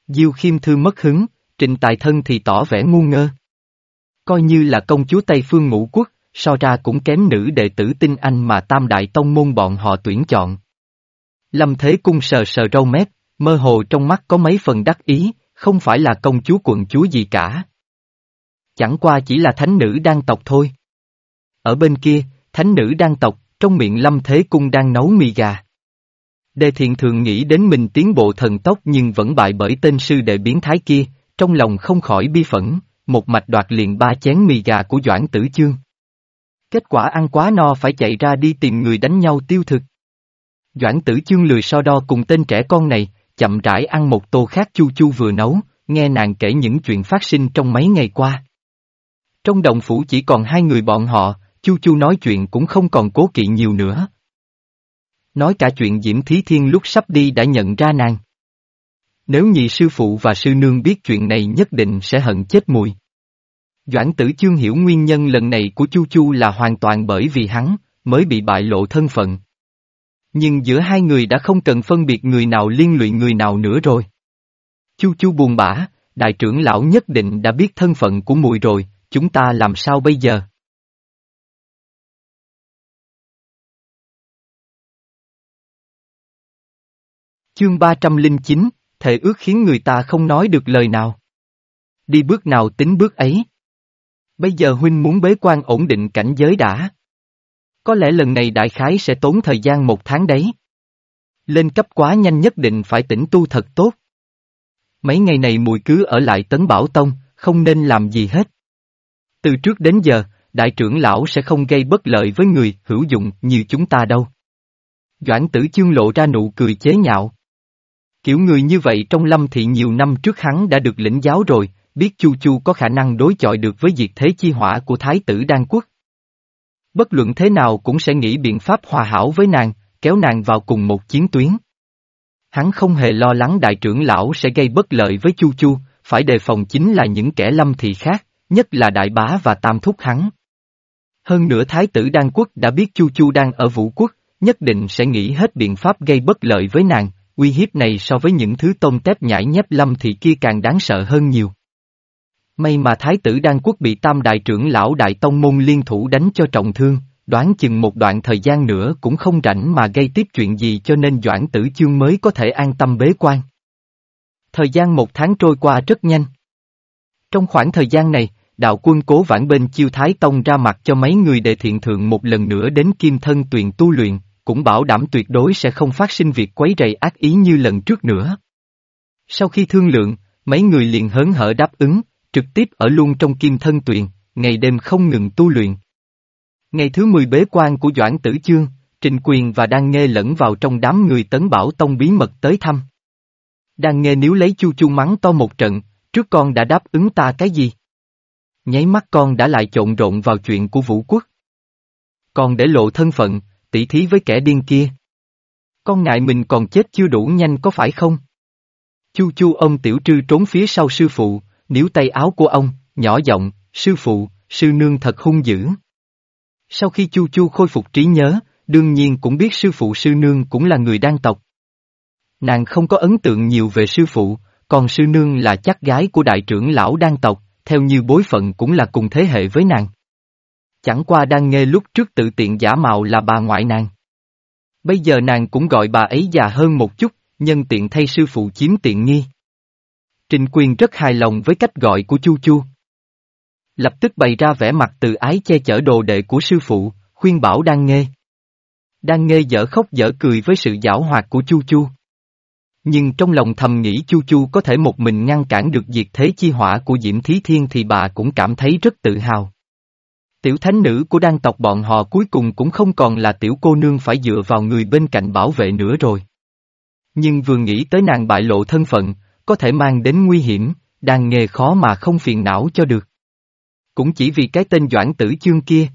Diêu Khiêm Thư mất hứng, Trình Tài Thân thì tỏ vẻ ngu ngơ. Coi như là công chúa Tây Phương ngũ quốc, so ra cũng kém nữ đệ tử tinh anh mà tam đại tông môn bọn họ tuyển chọn. Lâm Thế Cung sờ sờ râu mép, mơ hồ trong mắt có mấy phần đắc ý, không phải là công chúa quận chúa gì cả. Chẳng qua chỉ là thánh nữ đang tộc thôi. Ở bên kia, thánh nữ đang tộc, trong miệng Lâm Thế Cung đang nấu mì gà. Đề thiện thường nghĩ đến mình tiến bộ thần tốc nhưng vẫn bại bởi tên sư đệ biến thái kia, trong lòng không khỏi bi phẫn, một mạch đoạt liền ba chén mì gà của Doãn Tử Chương. Kết quả ăn quá no phải chạy ra đi tìm người đánh nhau tiêu thực. Doãn Tử Chương lười so đo cùng tên trẻ con này, chậm rãi ăn một tô khác Chu Chu vừa nấu, nghe nàng kể những chuyện phát sinh trong mấy ngày qua. Trong đồng phủ chỉ còn hai người bọn họ, Chu Chu nói chuyện cũng không còn cố kỵ nhiều nữa. Nói cả chuyện Diễm Thí Thiên lúc sắp đi đã nhận ra nàng. Nếu nhị sư phụ và sư nương biết chuyện này nhất định sẽ hận chết mùi. Doãn tử chương hiểu nguyên nhân lần này của Chu Chu là hoàn toàn bởi vì hắn, mới bị bại lộ thân phận. Nhưng giữa hai người đã không cần phân biệt người nào liên lụy người nào nữa rồi. Chu Chu buồn bã, đại trưởng lão nhất định đã biết thân phận của mùi rồi, chúng ta làm sao bây giờ? Chương 309, thể ước khiến người ta không nói được lời nào. Đi bước nào tính bước ấy. Bây giờ huynh muốn bế quan ổn định cảnh giới đã. Có lẽ lần này đại khái sẽ tốn thời gian một tháng đấy. Lên cấp quá nhanh nhất định phải tỉnh tu thật tốt. Mấy ngày này mùi cứ ở lại tấn bảo tông, không nên làm gì hết. Từ trước đến giờ, đại trưởng lão sẽ không gây bất lợi với người hữu dụng như chúng ta đâu. Doãn tử chương lộ ra nụ cười chế nhạo. Kiểu người như vậy trong lâm thị nhiều năm trước hắn đã được lĩnh giáo rồi, biết Chu Chu có khả năng đối chọi được với diệt thế chi hỏa của Thái tử Đan Quốc. Bất luận thế nào cũng sẽ nghĩ biện pháp hòa hảo với nàng, kéo nàng vào cùng một chiến tuyến. Hắn không hề lo lắng đại trưởng lão sẽ gây bất lợi với Chu Chu, phải đề phòng chính là những kẻ lâm thị khác, nhất là đại bá và tam thúc hắn. Hơn nữa Thái tử Đan Quốc đã biết Chu Chu đang ở Vũ Quốc, nhất định sẽ nghĩ hết biện pháp gây bất lợi với nàng, uy hiếp này so với những thứ tôm tép nhảy nhép lâm thì kia càng đáng sợ hơn nhiều. May mà Thái tử Đan Quốc bị tam đại trưởng lão đại tông môn liên thủ đánh cho trọng thương, đoán chừng một đoạn thời gian nữa cũng không rảnh mà gây tiếp chuyện gì cho nên Doãn Tử Chương mới có thể an tâm bế quan. Thời gian một tháng trôi qua rất nhanh. Trong khoảng thời gian này, đạo quân cố vãn bên chiêu Thái Tông ra mặt cho mấy người đệ thiện thượng một lần nữa đến kim thân tuyền tu luyện, cũng bảo đảm tuyệt đối sẽ không phát sinh việc quấy rầy ác ý như lần trước nữa. Sau khi thương lượng, mấy người liền hớn hở đáp ứng, trực tiếp ở luôn trong kim thân tuyền, ngày đêm không ngừng tu luyện. Ngày thứ 10 bế quan của Doãn Tử Chương, Trình Quyền và Đan Nghê lẫn vào trong đám người tấn bảo tông bí mật tới thăm. Đan Nghê nếu lấy chu chu mắng to một trận, trước con đã đáp ứng ta cái gì? Nháy mắt con đã lại trộn rộn vào chuyện của vũ quốc. Còn để lộ thân phận, tỉ thí với kẻ điên kia. Con ngại mình còn chết chưa đủ nhanh có phải không? Chu chu ông tiểu trư trốn phía sau sư phụ, níu tay áo của ông, nhỏ giọng, sư phụ, sư nương thật hung dữ. Sau khi chu chu khôi phục trí nhớ, đương nhiên cũng biết sư phụ sư nương cũng là người đan tộc. Nàng không có ấn tượng nhiều về sư phụ, còn sư nương là chắc gái của đại trưởng lão đan tộc, theo như bối phận cũng là cùng thế hệ với nàng. Chẳng qua đang nghe lúc trước tự tiện giả mạo là bà ngoại nàng. Bây giờ nàng cũng gọi bà ấy già hơn một chút, nhân tiện thay sư phụ chiếm tiện nghi. Trình quyền rất hài lòng với cách gọi của Chu Chu. Lập tức bày ra vẻ mặt từ ái che chở đồ đệ của sư phụ, khuyên bảo đang nghe. Đang nghe dở khóc dở cười với sự giảo hoạt của Chu Chu. Nhưng trong lòng thầm nghĩ Chu Chu có thể một mình ngăn cản được diệt thế chi hỏa của Diễm Thí Thiên thì bà cũng cảm thấy rất tự hào. Tiểu thánh nữ của đan tộc bọn họ cuối cùng cũng không còn là tiểu cô nương phải dựa vào người bên cạnh bảo vệ nữa rồi. Nhưng vừa nghĩ tới nàng bại lộ thân phận, có thể mang đến nguy hiểm, đang nghề khó mà không phiền não cho được. Cũng chỉ vì cái tên Doãn Tử Chương kia.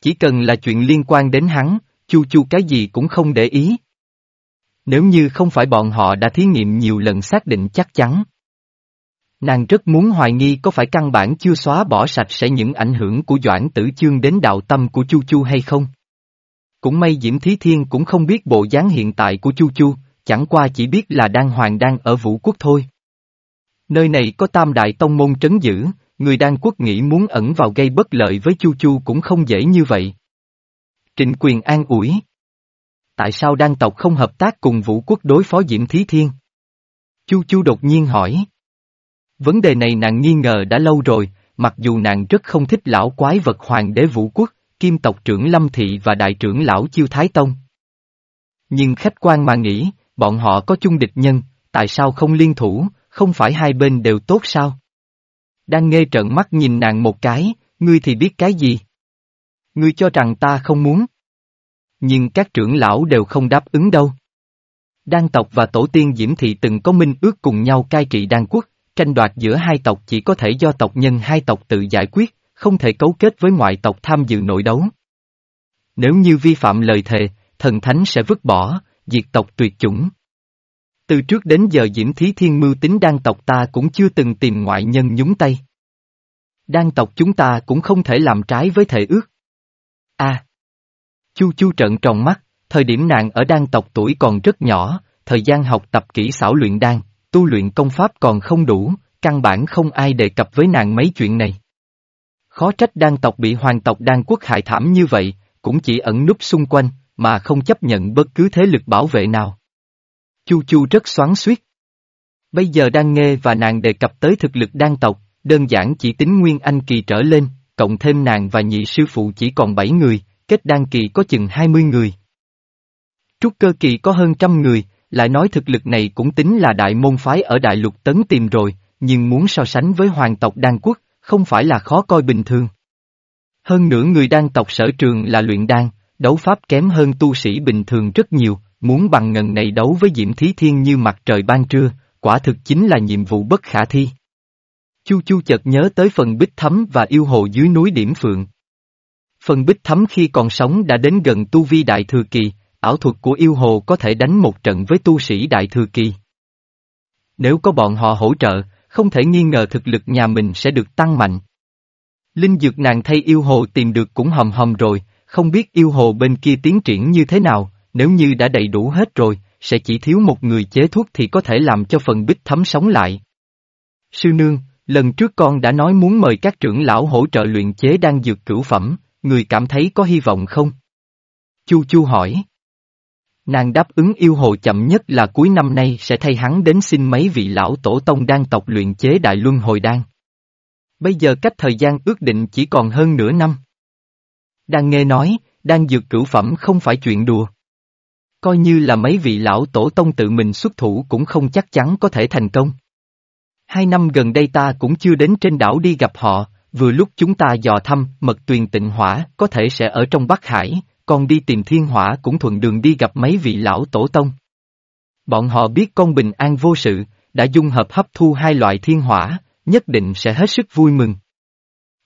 Chỉ cần là chuyện liên quan đến hắn, chu chu cái gì cũng không để ý. Nếu như không phải bọn họ đã thí nghiệm nhiều lần xác định chắc chắn. Nàng rất muốn hoài nghi có phải căn bản chưa xóa bỏ sạch sẽ những ảnh hưởng của Doãn Tử Chương đến đạo tâm của Chu Chu hay không. Cũng may Diễm Thí Thiên cũng không biết bộ dáng hiện tại của Chu Chu, chẳng qua chỉ biết là đan hoàng đang ở vũ quốc thôi. Nơi này có tam đại tông môn trấn giữ, người đan quốc nghĩ muốn ẩn vào gây bất lợi với Chu Chu cũng không dễ như vậy. Trịnh quyền an ủi. Tại sao đan tộc không hợp tác cùng vũ quốc đối phó Diễm Thí Thiên? Chu Chu đột nhiên hỏi. Vấn đề này nàng nghi ngờ đã lâu rồi, mặc dù nàng rất không thích lão quái vật hoàng đế vũ quốc, kim tộc trưởng Lâm Thị và đại trưởng lão Chiêu Thái Tông. Nhưng khách quan mà nghĩ, bọn họ có chung địch nhân, tại sao không liên thủ, không phải hai bên đều tốt sao? Đang nghe trợn mắt nhìn nàng một cái, ngươi thì biết cái gì? Ngươi cho rằng ta không muốn. Nhưng các trưởng lão đều không đáp ứng đâu. Đan tộc và tổ tiên Diễm Thị từng có minh ước cùng nhau cai trị đan quốc, tranh đoạt giữa hai tộc chỉ có thể do tộc nhân hai tộc tự giải quyết, không thể cấu kết với ngoại tộc tham dự nội đấu. Nếu như vi phạm lời thề, thần thánh sẽ vứt bỏ, diệt tộc tuyệt chủng. Từ trước đến giờ Diễm Thí Thiên mưu tính đan tộc ta cũng chưa từng tìm ngoại nhân nhúng tay. Đan tộc chúng ta cũng không thể làm trái với thể ước. A. Chu Chu trợn tròn mắt, thời điểm nàng ở đan tộc tuổi còn rất nhỏ, thời gian học tập kỹ xảo luyện đan, tu luyện công pháp còn không đủ, căn bản không ai đề cập với nàng mấy chuyện này. Khó trách đan tộc bị hoàng tộc đan quốc hại thảm như vậy, cũng chỉ ẩn núp xung quanh, mà không chấp nhận bất cứ thế lực bảo vệ nào. Chu Chu rất xoắn suýt. Bây giờ đang nghe và nàng đề cập tới thực lực đan tộc, đơn giản chỉ tính Nguyên Anh kỳ trở lên, cộng thêm nàng và nhị sư phụ chỉ còn 7 người, kết đan kỳ có chừng 20 người. Trúc cơ kỳ có hơn trăm người, lại nói thực lực này cũng tính là đại môn phái ở đại lục tấn tìm rồi, nhưng muốn so sánh với hoàng tộc đan quốc, không phải là khó coi bình thường. Hơn nữa người đan tộc sở trường là luyện đan, đấu pháp kém hơn tu sĩ bình thường rất nhiều, muốn bằng ngần này đấu với Diễm Thí Thiên như mặt trời ban trưa, quả thực chính là nhiệm vụ bất khả thi. Chu Chu chợt nhớ tới phần bích thấm và yêu hồ dưới núi Điểm Phượng. Phần bích thấm khi còn sống đã đến gần tu vi đại thừa kỳ, ảo thuật của yêu hồ có thể đánh một trận với tu sĩ đại thừa kỳ. Nếu có bọn họ hỗ trợ, không thể nghi ngờ thực lực nhà mình sẽ được tăng mạnh. Linh dược nàng thay yêu hồ tìm được cũng hầm hầm rồi, không biết yêu hồ bên kia tiến triển như thế nào, nếu như đã đầy đủ hết rồi, sẽ chỉ thiếu một người chế thuốc thì có thể làm cho phần bích thấm sống lại. Sư nương, lần trước con đã nói muốn mời các trưởng lão hỗ trợ luyện chế đan dược cửu phẩm, người cảm thấy có hy vọng không? Chu Chu hỏi. Nàng đáp ứng yêu hồ chậm nhất là cuối năm nay sẽ thay hắn đến xin mấy vị lão tổ tông đan tộc luyện chế đại luân hồi đan. Bây giờ cách thời gian ước định chỉ còn hơn nửa năm. Đang nghe nói, đang dược cửu phẩm không phải chuyện đùa. Coi như là mấy vị lão tổ tông tự mình xuất thủ cũng không chắc chắn có thể thành công. Hai năm gần đây ta cũng chưa đến trên đảo đi gặp họ, vừa lúc chúng ta dò thăm mật tuyền tịnh hỏa có thể sẽ ở trong Bắc Hải, con đi tìm thiên hỏa cũng thuận đường đi gặp mấy vị lão tổ tông. Bọn họ biết con bình an vô sự, đã dung hợp hấp thu hai loại thiên hỏa, nhất định sẽ hết sức vui mừng.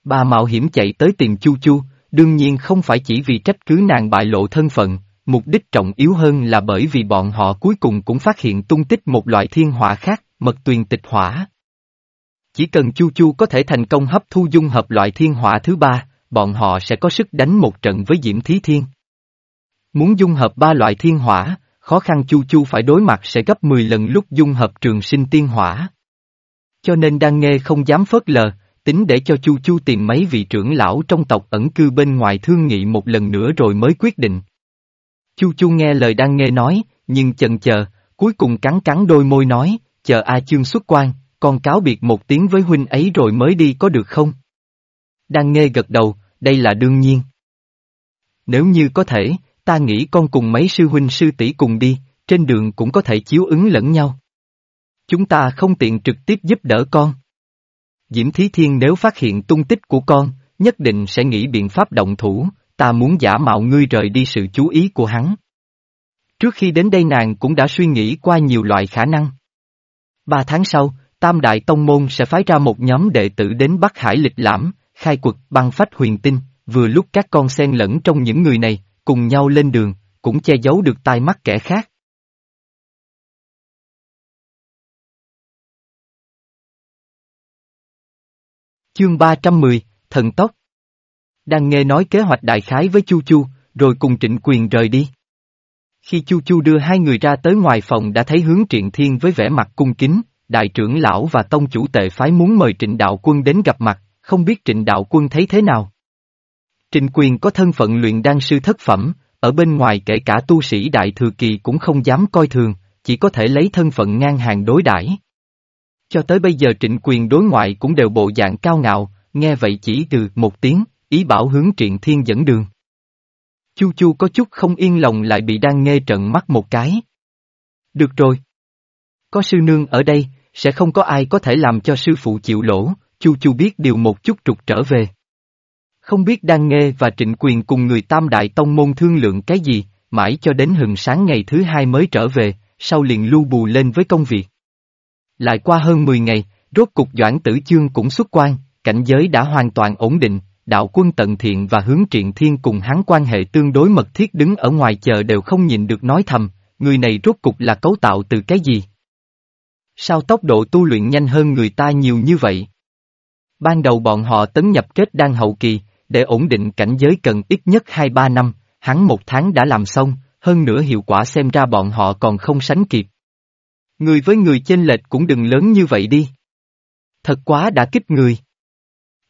Bà mạo hiểm chạy tới tìm Chu Chu, đương nhiên không phải chỉ vì trách cứ nàng bại lộ thân phận, mục đích trọng yếu hơn là bởi vì bọn họ cuối cùng cũng phát hiện tung tích một loại thiên hỏa khác, mật tuyền tịch hỏa. Chỉ cần Chu Chu có thể thành công hấp thu dung hợp loại thiên hỏa thứ ba, bọn họ sẽ có sức đánh một trận với Diễm Thí Thiên. Muốn dung hợp ba loại thiên hỏa, khó khăn Chu Chu phải đối mặt sẽ gấp 10 lần lúc dung hợp trường sinh tiên hỏa. Cho nên đang nghe không dám phớt lờ, tính để cho Chu Chu tìm mấy vị trưởng lão trong tộc ẩn cư bên ngoài thương nghị một lần nữa rồi mới quyết định. Chu Chu nghe lời đang nghe nói, nhưng chần chờ, cuối cùng cắn cắn đôi môi nói, chờ A Chương xuất quan, con cáo biệt một tiếng với huynh ấy rồi mới đi có được không? Đang nghe gật đầu, đây là đương nhiên. Nếu như có thể, ta nghĩ con cùng mấy sư huynh sư tỷ cùng đi, trên đường cũng có thể chiếu ứng lẫn nhau. Chúng ta không tiện trực tiếp giúp đỡ con. Diễm Thí Thiên nếu phát hiện tung tích của con, nhất định sẽ nghĩ biện pháp động thủ, ta muốn giả mạo ngươi rời đi sự chú ý của hắn. Trước khi đến đây nàng cũng đã suy nghĩ qua nhiều loại khả năng. Ba tháng sau, Tam Đại Tông Môn sẽ phái ra một nhóm đệ tử đến Bắc Hải lịch lãm, khai quật băng phách huyền tinh, vừa lúc các con xen lẫn trong những người này, cùng nhau lên đường, cũng che giấu được tai mắt kẻ khác. Chương 310, Thần Tốc Đang nghe nói kế hoạch đại khái với Chu Chu, rồi cùng trịnh quyền rời đi. Khi Chu Chu đưa hai người ra tới ngoài phòng đã thấy hướng triện thiên với vẻ mặt cung kính, đại trưởng lão và tông chủ tệ phái muốn mời trịnh đạo quân đến gặp mặt, không biết trịnh đạo quân thấy thế nào. Trịnh quyền có thân phận luyện đan sư thất phẩm, ở bên ngoài kể cả tu sĩ đại thừa kỳ cũng không dám coi thường, chỉ có thể lấy thân phận ngang hàng đối đãi. Cho tới bây giờ trịnh quyền đối ngoại cũng đều bộ dạng cao ngạo, nghe vậy chỉ từ một tiếng, ý bảo hướng triện thiên dẫn đường. Chu chu có chút không yên lòng lại bị đang nghe trận mắt một cái. Được rồi. Có sư nương ở đây, sẽ không có ai có thể làm cho sư phụ chịu lỗ, chu chu biết điều một chút trục trở về. Không biết đang nghe và trịnh quyền cùng người tam đại tông môn thương lượng cái gì, mãi cho đến hừng sáng ngày thứ hai mới trở về, sau liền lưu bù lên với công việc. Lại qua hơn 10 ngày, rốt cục Doãn Tử Chương cũng xuất quan, cảnh giới đã hoàn toàn ổn định, đạo quân tận thiện và hướng triện thiên cùng hắn quan hệ tương đối mật thiết đứng ở ngoài chờ đều không nhìn được nói thầm, người này rốt cục là cấu tạo từ cái gì? Sao tốc độ tu luyện nhanh hơn người ta nhiều như vậy? Ban đầu bọn họ tấn nhập kết đan hậu kỳ, để ổn định cảnh giới cần ít nhất 2-3 năm, hắn một tháng đã làm xong, hơn nữa hiệu quả xem ra bọn họ còn không sánh kịp. Người với người chênh lệch cũng đừng lớn như vậy đi. Thật quá đã kích người.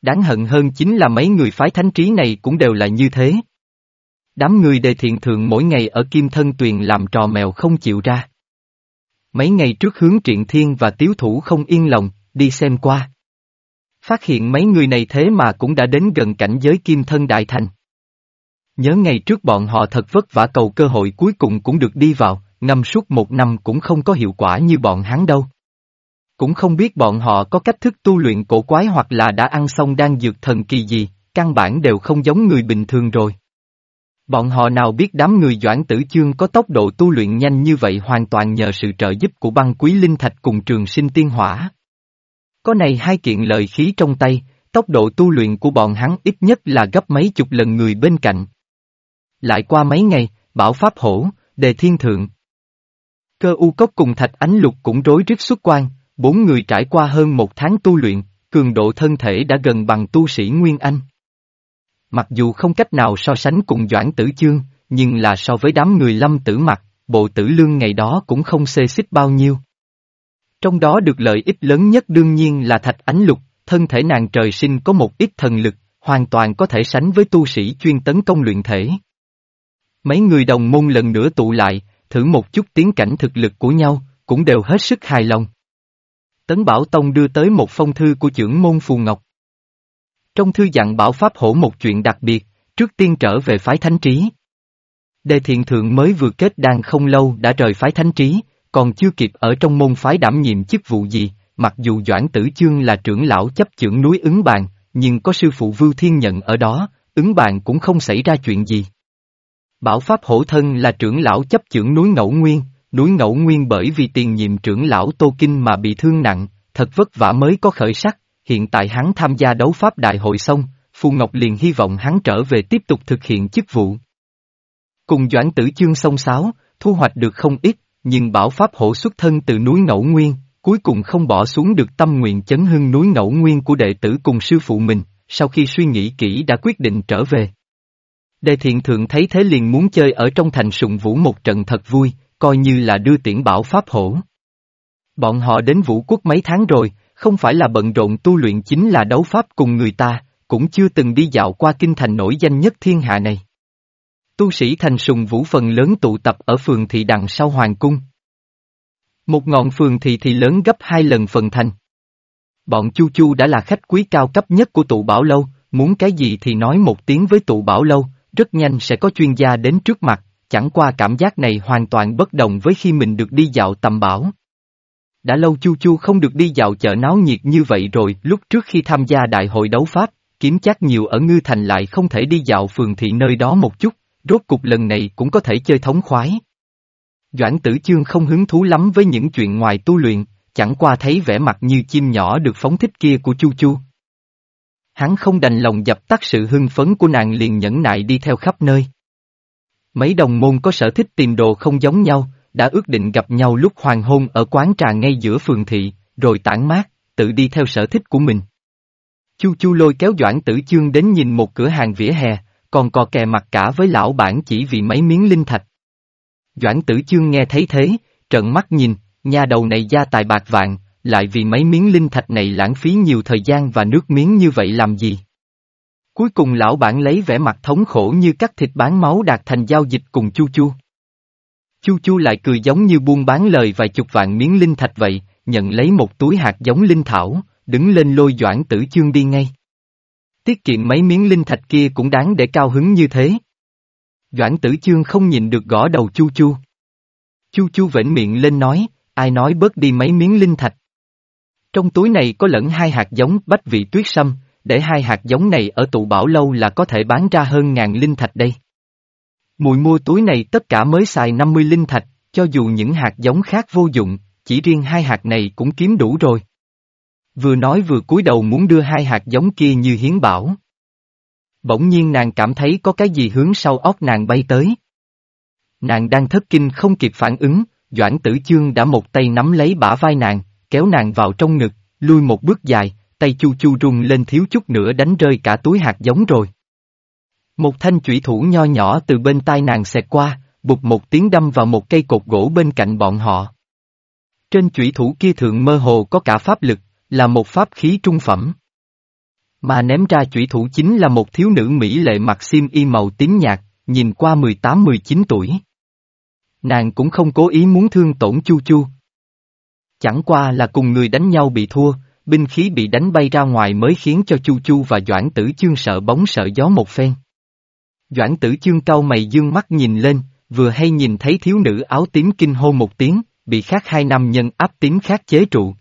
Đáng hận hơn chính là mấy người phái thánh trí này cũng đều là như thế. Đám người đề thiện thượng mỗi ngày ở Kim Thân Tuyền làm trò mèo không chịu ra. Mấy ngày trước hướng triện thiên và tiếu thủ không yên lòng, đi xem qua. Phát hiện mấy người này thế mà cũng đã đến gần cảnh giới Kim Thân Đại Thành. Nhớ ngày trước bọn họ thật vất vả cầu cơ hội cuối cùng cũng được đi vào, ngâm suốt một năm cũng không có hiệu quả như bọn hắn đâu. Cũng không biết bọn họ có cách thức tu luyện cổ quái hoặc là đã ăn xong đang dược thần kỳ gì, căn bản đều không giống người bình thường rồi. Bọn họ nào biết đám người doãn tử chương có tốc độ tu luyện nhanh như vậy hoàn toàn nhờ sự trợ giúp của băng quý linh thạch cùng trường sinh tiên hỏa. Có này hai kiện lợi khí trong tay, tốc độ tu luyện của bọn hắn ít nhất là gấp mấy chục lần người bên cạnh. Lại qua mấy ngày, bảo pháp hổ, đề thiên thượng. Cơ u cốc cùng thạch ánh lục cũng rối rít xuất quan, bốn người trải qua hơn một tháng tu luyện, cường độ thân thể đã gần bằng tu sĩ Nguyên Anh. Mặc dù không cách nào so sánh cùng Doãn Tử Chương, nhưng là so với đám người lâm tử mặt, bộ tử lương ngày đó cũng không xê xích bao nhiêu. Trong đó được lợi ích lớn nhất đương nhiên là thạch ánh lục, thân thể nàng trời sinh có một ít thần lực, hoàn toàn có thể sánh với tu sĩ chuyên tấn công luyện thể. Mấy người đồng môn lần nữa tụ lại, thử một chút tiến cảnh thực lực của nhau, cũng đều hết sức hài lòng. Tấn Bảo Tông đưa tới một phong thư của trưởng môn Phù Ngọc. Trong thư dặn Bảo Pháp hổ một chuyện đặc biệt, trước tiên trở về phái thánh trí. Đề thiện thượng mới vừa kết đan không lâu đã rời phái thánh trí, còn chưa kịp ở trong môn phái đảm nhiệm chức vụ gì, mặc dù Doãn Tử Chương là trưởng lão chấp trưởng núi ứng bàn, nhưng có sư phụ Vưu Thiên Nhận ở đó, ứng bàn cũng không xảy ra chuyện gì. Bảo Pháp hổ thân là trưởng lão chấp trưởng núi Ngẫu Nguyên, núi Ngẫu Nguyên bởi vì tiền nhiệm trưởng lão Tô Kinh mà bị thương nặng, thật vất vả mới có khởi sắc, hiện tại hắn tham gia đấu Pháp đại hội xong, Phù Ngọc liền hy vọng hắn trở về tiếp tục thực hiện chức vụ. Cùng Doãn Tử Chương song sáo, thu hoạch được không ít, nhưng bảo Pháp hổ xuất thân từ núi Ngẫu Nguyên, cuối cùng không bỏ xuống được tâm nguyện chấn hưng núi Ngẫu Nguyên của đệ tử cùng sư phụ mình, sau khi suy nghĩ kỹ đã quyết định trở về. Đề thiện thượng thấy thế liền muốn chơi ở trong thành sùng vũ một trận thật vui, coi như là đưa tiễn bảo pháp hổ. Bọn họ đến vũ quốc mấy tháng rồi, không phải là bận rộn tu luyện chính là đấu pháp cùng người ta, cũng chưa từng đi dạo qua kinh thành nổi danh nhất thiên hạ này. Tu sĩ thành sùng vũ phần lớn tụ tập ở phường thị đằng sau hoàng cung. Một ngọn phường thị thì lớn gấp hai lần phần thành. Bọn Chu Chu đã là khách quý cao cấp nhất của tụ bảo lâu, muốn cái gì thì nói một tiếng với tụ bảo lâu, rất nhanh sẽ có chuyên gia đến trước mặt, chẳng qua cảm giác này hoàn toàn bất đồng với khi mình được đi dạo tầm bảo. Đã lâu Chu Chu không được đi dạo chợ náo nhiệt như vậy rồi, lúc trước khi tham gia đại hội đấu pháp, kiếm chắc nhiều ở Ngư Thành lại không thể đi dạo phường thị nơi đó một chút, rốt cục lần này cũng có thể chơi thống khoái. Doãn tử chương không hứng thú lắm với những chuyện ngoài tu luyện, chẳng qua thấy vẻ mặt như chim nhỏ được phóng thích kia của Chu Chu. Hắn không đành lòng dập tắt sự hưng phấn của nàng liền nhẫn nại đi theo khắp nơi. Mấy đồng môn có sở thích tìm đồ không giống nhau, đã ước định gặp nhau lúc hoàng hôn ở quán trà ngay giữa phường thị, rồi tản mát, tự đi theo sở thích của mình. Chu Chu lôi kéo Doãn Tử Chương đến nhìn một cửa hàng vỉa hè, còn cò kè mặt cả với lão bản chỉ vì mấy miếng linh thạch. Doãn tử chương nghe thấy thế, trợn mắt nhìn, nhà đầu này gia tài bạc vạn, lại vì mấy miếng linh thạch này lãng phí nhiều thời gian và nước miếng như vậy làm gì? Cuối cùng lão bản lấy vẻ mặt thống khổ như cắt thịt bán máu đạt thành giao dịch cùng Chu Chu. Chu Chu lại cười giống như buôn bán lời vài chục vạn miếng linh thạch vậy, nhận lấy một túi hạt giống linh thảo, đứng lên lôi doãn tử chương đi ngay. Tiết kiệm mấy miếng linh thạch kia cũng đáng để cao hứng như thế. Doãn tử chương không nhìn được gõ đầu Chu Chu. Chu Chu vểnh miệng lên nói, ai nói bớt đi mấy miếng linh thạch. Trong túi này có lẫn hai hạt giống bách vị tuyết sâm, để hai hạt giống này ở tụ bảo lâu là có thể bán ra hơn ngàn linh thạch đây. Mùi mua túi này tất cả mới xài 50 linh thạch, cho dù những hạt giống khác vô dụng, chỉ riêng hai hạt này cũng kiếm đủ rồi. Vừa nói vừa cúi đầu muốn đưa hai hạt giống kia như hiến bảo. Bỗng nhiên nàng cảm thấy có cái gì hướng sau óc nàng bay tới. Nàng đang thất kinh không kịp phản ứng, Doãn Tử Chương đã một tay nắm lấy bả vai nàng, kéo nàng vào trong ngực, lui một bước dài, tay chu chu rung lên thiếu chút nữa đánh rơi cả túi hạt giống rồi. Một thanh chủy thủ nho nhỏ từ bên tai nàng xẹt qua, bụt một tiếng đâm vào một cây cột gỗ bên cạnh bọn họ. Trên chủy thủ kia thượng mơ hồ có cả pháp lực, là một pháp khí trung phẩm. Mà ném ra chủy thủ chính là một thiếu nữ Mỹ lệ mặc xiêm y màu tím nhạt, nhìn qua 18-19 tuổi. Nàng cũng không cố ý muốn thương tổn Chu Chu. Chẳng qua là cùng người đánh nhau bị thua, binh khí bị đánh bay ra ngoài mới khiến cho Chu Chu và Doãn Tử Chương sợ bóng sợ gió một phen. Doãn Tử Chương cau mày dương mắt nhìn lên, vừa hay nhìn thấy thiếu nữ áo tím kinh hô một tiếng, bị khác hai nam nhân áp tím khác chế trụ.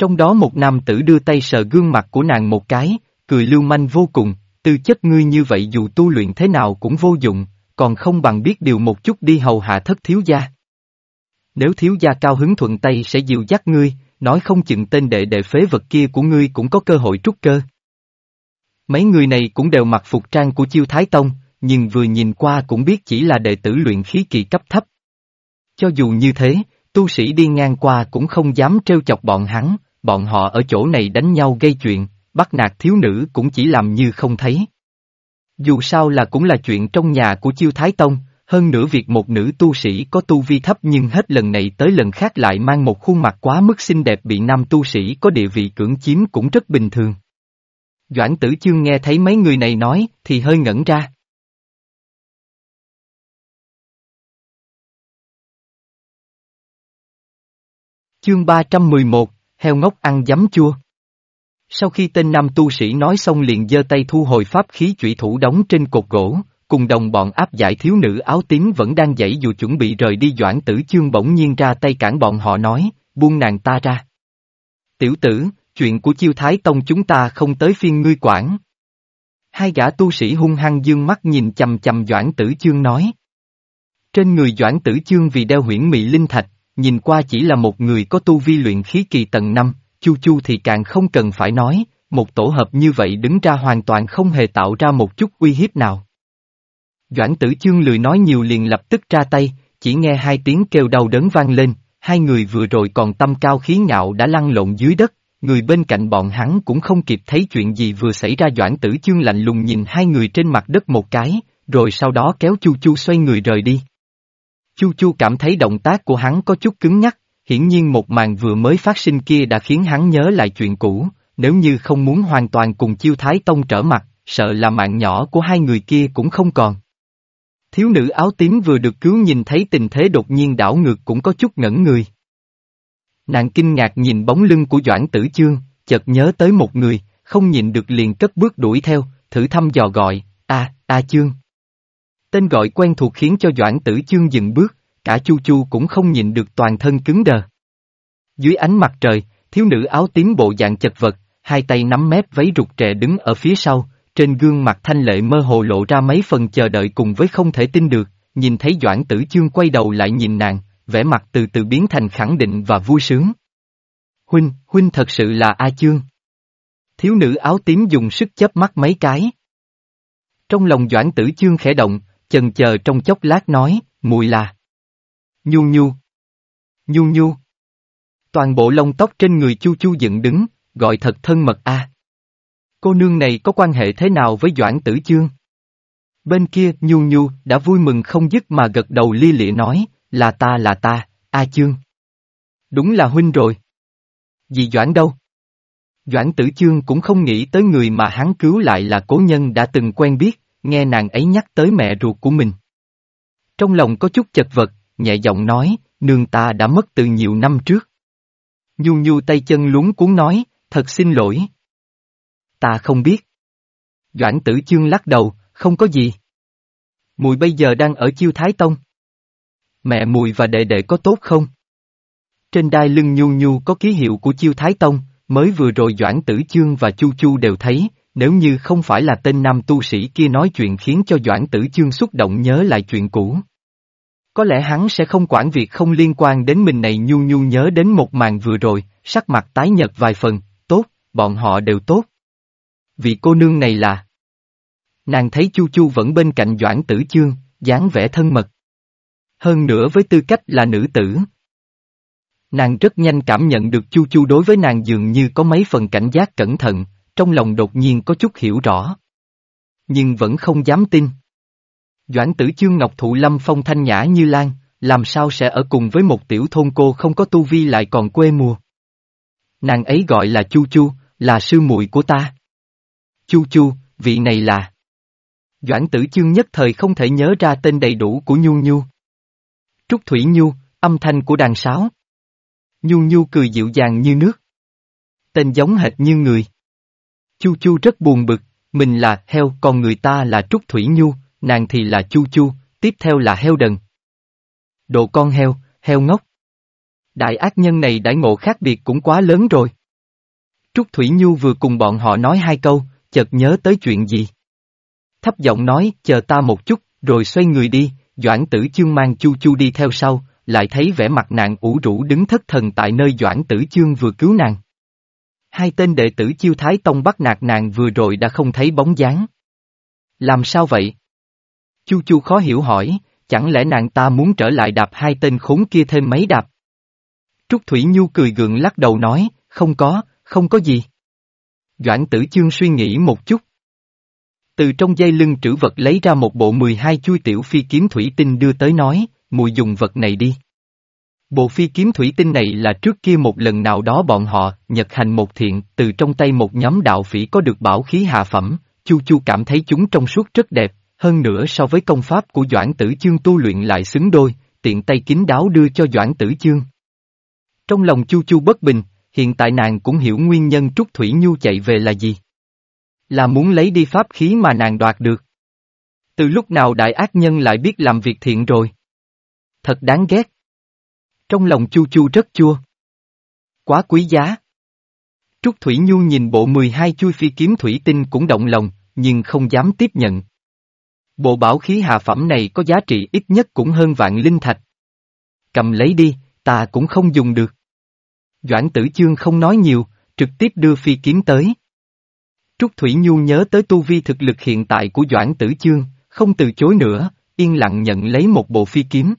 Trong đó một nam tử đưa tay sờ gương mặt của nàng một cái, cười lưu manh vô cùng, tư chất ngươi như vậy dù tu luyện thế nào cũng vô dụng, còn không bằng biết điều một chút đi hầu hạ thất thiếu gia. Nếu thiếu gia cao hứng thuận tay sẽ dìu dắt ngươi, nói không chừng tên đệ đệ phế vật kia của ngươi cũng có cơ hội trút cơ. Mấy người này cũng đều mặc phục trang của chiêu Thái Tông, nhưng vừa nhìn qua cũng biết chỉ là đệ tử luyện khí kỳ cấp thấp. Cho dù như thế, tu sĩ đi ngang qua cũng không dám trêu chọc bọn hắn, bọn họ ở chỗ này đánh nhau gây chuyện, bắt nạt thiếu nữ cũng chỉ làm như không thấy. Dù sao là cũng là chuyện trong nhà của chiêu Thái Tông, hơn nữa việc một nữ tu sĩ có tu vi thấp nhưng hết lần này tới lần khác lại mang một khuôn mặt quá mức xinh đẹp bị nam tu sĩ có địa vị cưỡng chiếm cũng rất bình thường. Doãn tử chương nghe thấy mấy người này nói thì hơi ngẩn ra. Chương 311, heo ngốc ăn giấm chua. Sau khi tên nam tu sĩ nói xong liền giơ tay thu hồi pháp khí chủy thủ đóng trên cột gỗ, cùng đồng bọn áp giải thiếu nữ áo tím vẫn đang dãy dù chuẩn bị rời đi doãn tử chương bỗng nhiên ra tay cản bọn họ nói, buông nàng ta ra. Tiểu tử, chuyện của chiêu thái tông chúng ta không tới phiên ngươi quản. Hai gã tu sĩ hung hăng dương mắt nhìn chầm chầm doãn tử chương nói. Trên người doãn tử chương vì đeo huyễn mị linh thạch, nhìn qua chỉ là một người có tu vi luyện khí kỳ tầng 5, chu chu thì càng không cần phải nói, một tổ hợp như vậy đứng ra hoàn toàn không hề tạo ra một chút uy hiếp nào. Doãn tử chương lười nói nhiều liền lập tức ra tay, chỉ nghe hai tiếng kêu đau đớn vang lên, hai người vừa rồi còn tâm cao khí ngạo đã lăn lộn dưới đất, người bên cạnh bọn hắn cũng không kịp thấy chuyện gì vừa xảy ra Doãn tử chương lạnh lùng nhìn hai người trên mặt đất một cái, rồi sau đó kéo Chu Chu xoay người rời đi. Chu Chu cảm thấy động tác của hắn có chút cứng nhắc, hiển nhiên một màn vừa mới phát sinh kia đã khiến hắn nhớ lại chuyện cũ, nếu như không muốn hoàn toàn cùng chiêu thái tông trở mặt, sợ là mạng nhỏ của hai người kia cũng không còn. Thiếu nữ áo tím vừa được cứu nhìn thấy tình thế đột nhiên đảo ngược cũng có chút ngẩn người. Nàng kinh ngạc nhìn bóng lưng của Doãn Tử Chương, chợt nhớ tới một người, không nhìn được liền cất bước đuổi theo, thử thăm dò gọi, a, a Chương. Tên gọi quen thuộc khiến cho Doãn Tử Chương dừng bước, cả Chu Chu cũng không nhìn được toàn thân cứng đờ. Dưới ánh mặt trời, thiếu nữ áo tím bộ dạng chật vật, hai tay nắm mép váy rụt trẻ đứng ở phía sau, trên gương mặt thanh lệ mơ hồ lộ ra mấy phần chờ đợi cùng với không thể tin được, nhìn thấy Doãn Tử Chương quay đầu lại nhìn nàng, vẻ mặt từ từ biến thành khẳng định và vui sướng. Huynh, Huynh thật sự là A Chương. Thiếu nữ áo tím dùng sức chớp mắt mấy cái. Trong lòng Doãn Tử Chương khẽ động, chần chờ trong chốc lát nói, mùi là. Nhu nhu. Nhu nhu. Toàn bộ lông tóc trên người chu chu dựng đứng, gọi thật thân mật a. Cô nương này có quan hệ thế nào với Doãn Tử Chương? Bên kia, Nhu Nhu đã vui mừng không dứt mà gật đầu li lịa nói, là ta là ta, A Chương. Đúng là huynh rồi. Dì Doãn đâu? Doãn Tử Chương cũng không nghĩ tới người mà hắn cứu lại là cố nhân đã từng quen biết, nghe nàng ấy nhắc tới mẹ ruột của mình. Trong lòng có chút chật vật, nhẹ giọng nói, nương ta đã mất từ nhiều năm trước. Nhu nhu tay chân luống cuốn nói, thật xin lỗi. Ta không biết. Doãn tử chương lắc đầu, không có gì. Mùi bây giờ đang ở chiêu Thái Tông. Mẹ mùi và đệ đệ có tốt không? Trên đai lưng nhu nhu có ký hiệu của chiêu Thái Tông, mới vừa rồi Doãn Tử Chương và Chu Chu đều thấy, nếu như không phải là tên nam tu sĩ kia nói chuyện khiến cho Doãn Tử Chương xúc động nhớ lại chuyện cũ. Có lẽ hắn sẽ không quản việc không liên quan đến mình này nhu nhu nhớ đến một màn vừa rồi, sắc mặt tái nhợt vài phần, tốt, bọn họ đều tốt. Vị cô nương này là... Nàng thấy Chu Chu vẫn bên cạnh Doãn Tử Chương, dáng vẻ thân mật. Hơn nữa với tư cách là nữ tử. Nàng rất nhanh cảm nhận được Chu Chu đối với nàng dường như có mấy phần cảnh giác cẩn thận, trong lòng đột nhiên có chút hiểu rõ. Nhưng vẫn không dám tin. Doãn tử chương ngọc thụ lâm phong thanh nhã như lan, làm sao sẽ ở cùng với một tiểu thôn cô không có tu vi lại còn quê mùa. Nàng ấy gọi là Chu Chu, là sư muội của ta. Chu Chu, vị này là... Doãn tử chương nhất thời không thể nhớ ra tên đầy đủ của Nhu Nhu. Trúc Thủy Nhu, âm thanh của đàn sáo. Nhu Nhu cười dịu dàng như nước. Tên giống hệt như người. Chu Chu rất buồn bực, mình là heo còn người ta là Trúc Thủy Nhu, nàng thì là Chu Chu, tiếp theo là heo đần. Độ con heo, heo ngốc. Đại ác nhân này đãi ngộ khác biệt cũng quá lớn rồi. Trúc Thủy Nhu vừa cùng bọn họ nói hai câu, chợt nhớ tới chuyện gì. Thấp giọng nói, chờ ta một chút, rồi xoay người đi, Doãn Tử Chương mang Chu Chu đi theo sau, lại thấy vẻ mặt nàng ủ rũ đứng thất thần tại nơi Doãn Tử Chương vừa cứu nàng. Hai tên đệ tử chiêu thái tông bắt nạt nàng vừa rồi đã không thấy bóng dáng. Làm sao vậy? Chu Chu khó hiểu hỏi, chẳng lẽ nàng ta muốn trở lại đạp hai tên khốn kia thêm mấy đạp? Trúc Thủy Nhu cười gượng lắc đầu nói, không có, không có gì. Doãn tử chương suy nghĩ một chút. Từ trong dây lưng trữ vật lấy ra một bộ 12 chui tiểu phi kiếm thủy tinh đưa tới nói, mùi dùng vật này đi. Bộ phi kiếm thủy tinh này là trước kia một lần nào đó bọn họ, nhật hành một thiện, từ trong tay một nhóm đạo phỉ có được bảo khí hạ phẩm, Chu Chu cảm thấy chúng trong suốt rất đẹp, hơn nữa so với công pháp của Doãn Tử Chương tu luyện lại xứng đôi, tiện tay kín đáo đưa cho Doãn Tử Chương. Trong lòng Chu Chu bất bình, hiện tại nàng cũng hiểu nguyên nhân Trúc Thủy Nhu chạy về là gì. Là muốn lấy đi pháp khí mà nàng đoạt được. Từ lúc nào đại ác nhân lại biết làm việc thiện rồi? Thật đáng ghét. Trong lòng Chu Chu rất chua. Quá quý giá. Trúc Thủy Nhu nhìn bộ 12 chui phi kiếm thủy tinh cũng động lòng, nhưng không dám tiếp nhận. Bộ bảo khí hạ phẩm này có giá trị ít nhất cũng hơn vạn linh thạch. Cầm lấy đi, ta cũng không dùng được. Doãn tử chương không nói nhiều, trực tiếp đưa phi kiếm tới. Trúc Thủy Nhu nhớ tới tu vi thực lực hiện tại của Doãn tử chương, không từ chối nữa, yên lặng nhận lấy một bộ phi kiếm.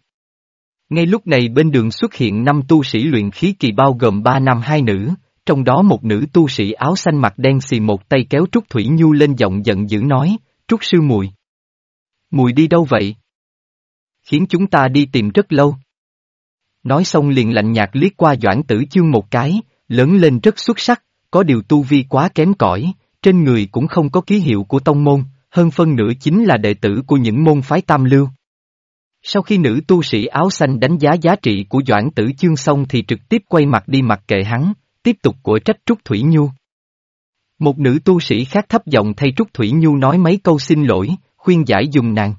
Ngay lúc này bên đường xuất hiện năm tu sĩ luyện khí kỳ bao gồm ba nam hai nữ, trong đó một nữ tu sĩ áo xanh mặt đen xì một tay kéo Trúc Thủy Nhu lên giọng giận dữ nói, Trúc sư mùi. Mùi đi đâu vậy? Khiến chúng ta đi tìm rất lâu. Nói xong liền lạnh nhạt liếc qua Doãn Tử Chương một cái, lớn lên rất xuất sắc, có điều tu vi quá kém cỏi, trên người cũng không có ký hiệu của tông môn, hơn phân nửa chính là đệ tử của những môn phái tam lưu. Sau khi nữ tu sĩ áo xanh đánh giá giá trị của Doãn Tử Chương xong thì trực tiếp quay mặt đi mặc kệ hắn, tiếp tục của trách Trúc Thủy Nhu. Một nữ tu sĩ khác thấp giọng thay Trúc Thủy Nhu nói mấy câu xin lỗi, khuyên giải dùng nàng.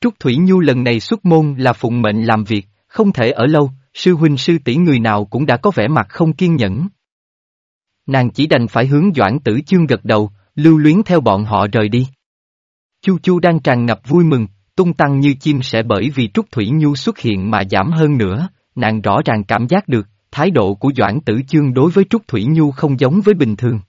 Trúc Thủy Nhu lần này xuất môn là phụng mệnh làm việc, không thể ở lâu, sư huynh sư tỷ người nào cũng đã có vẻ mặt không kiên nhẫn. Nàng chỉ đành phải hướng Doãn Tử Chương gật đầu, lưu luyến theo bọn họ rời đi. Chu Chu đang tràn ngập vui mừng, tung tăng như chim sẽ bởi vì Trúc Thủy Nhu xuất hiện mà giảm hơn nữa, nàng rõ ràng cảm giác được, thái độ của Doãn Tử Chương đối với Trúc Thủy Nhu không giống với bình thường.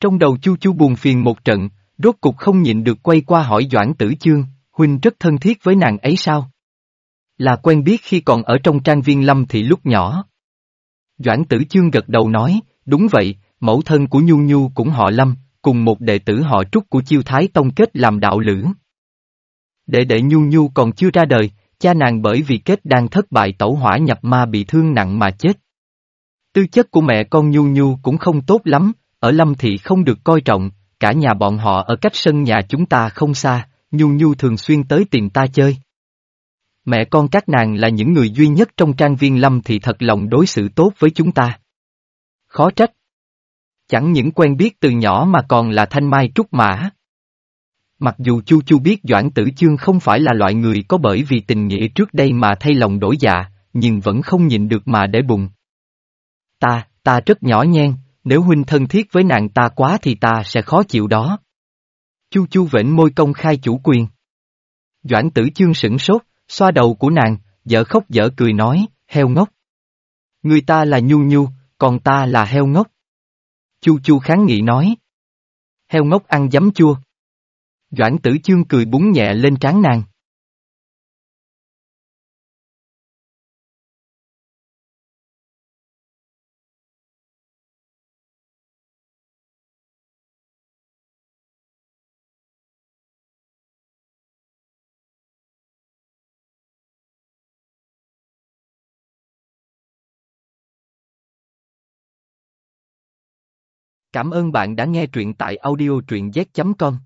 Trong đầu Chu Chu buồn phiền một trận, rốt cục không nhịn được quay qua hỏi Doãn Tử Chương, Huynh rất thân thiết với nàng ấy sao? Là quen biết khi còn ở trong trang viên Lâm Thị lúc nhỏ. Doãn Tử Chương gật đầu nói, đúng vậy, mẫu thân của Nhu Nhu cũng họ Lâm, cùng một đệ tử họ trúc của chiêu thái tông kết làm đạo lữ. Đệ đệ Nhu Nhu còn chưa ra đời, cha nàng bởi vì kết đang thất bại tẩu hỏa nhập ma bị thương nặng mà chết. Tư chất của mẹ con Nhu Nhu cũng không tốt lắm, ở Lâm Thị không được coi trọng, cả nhà bọn họ ở cách sân nhà chúng ta không xa, Nhu Nhu thường xuyên tới tìm ta chơi. Mẹ con các nàng là những người duy nhất trong trang viên Lâm Thị thật lòng đối xử tốt với chúng ta. Khó trách. Chẳng những quen biết từ nhỏ mà còn là thanh mai trúc mã. Mặc dù Chu Chu biết Doãn Tử Chương không phải là loại người có bởi vì tình nghĩa trước đây mà thay lòng đổi dạ, nhưng vẫn không nhịn được mà để bụng. Ta, ta rất nhỏ nhen, nếu huynh thân thiết với nàng ta quá thì ta sẽ khó chịu đó. Chu Chu vểnh môi công khai chủ quyền. Doãn Tử Chương sửng sốt, xoa đầu của nàng, dở khóc dở cười nói, heo ngốc. Người ta là Nhu Nhu, còn ta là heo ngốc. Chu Chu kháng nghị nói. Heo ngốc ăn giấm chua. Doãn tử chương cười búng nhẹ lên trán nàng. Cảm ơn bạn đã nghe truyện tại audiotruyenz.com.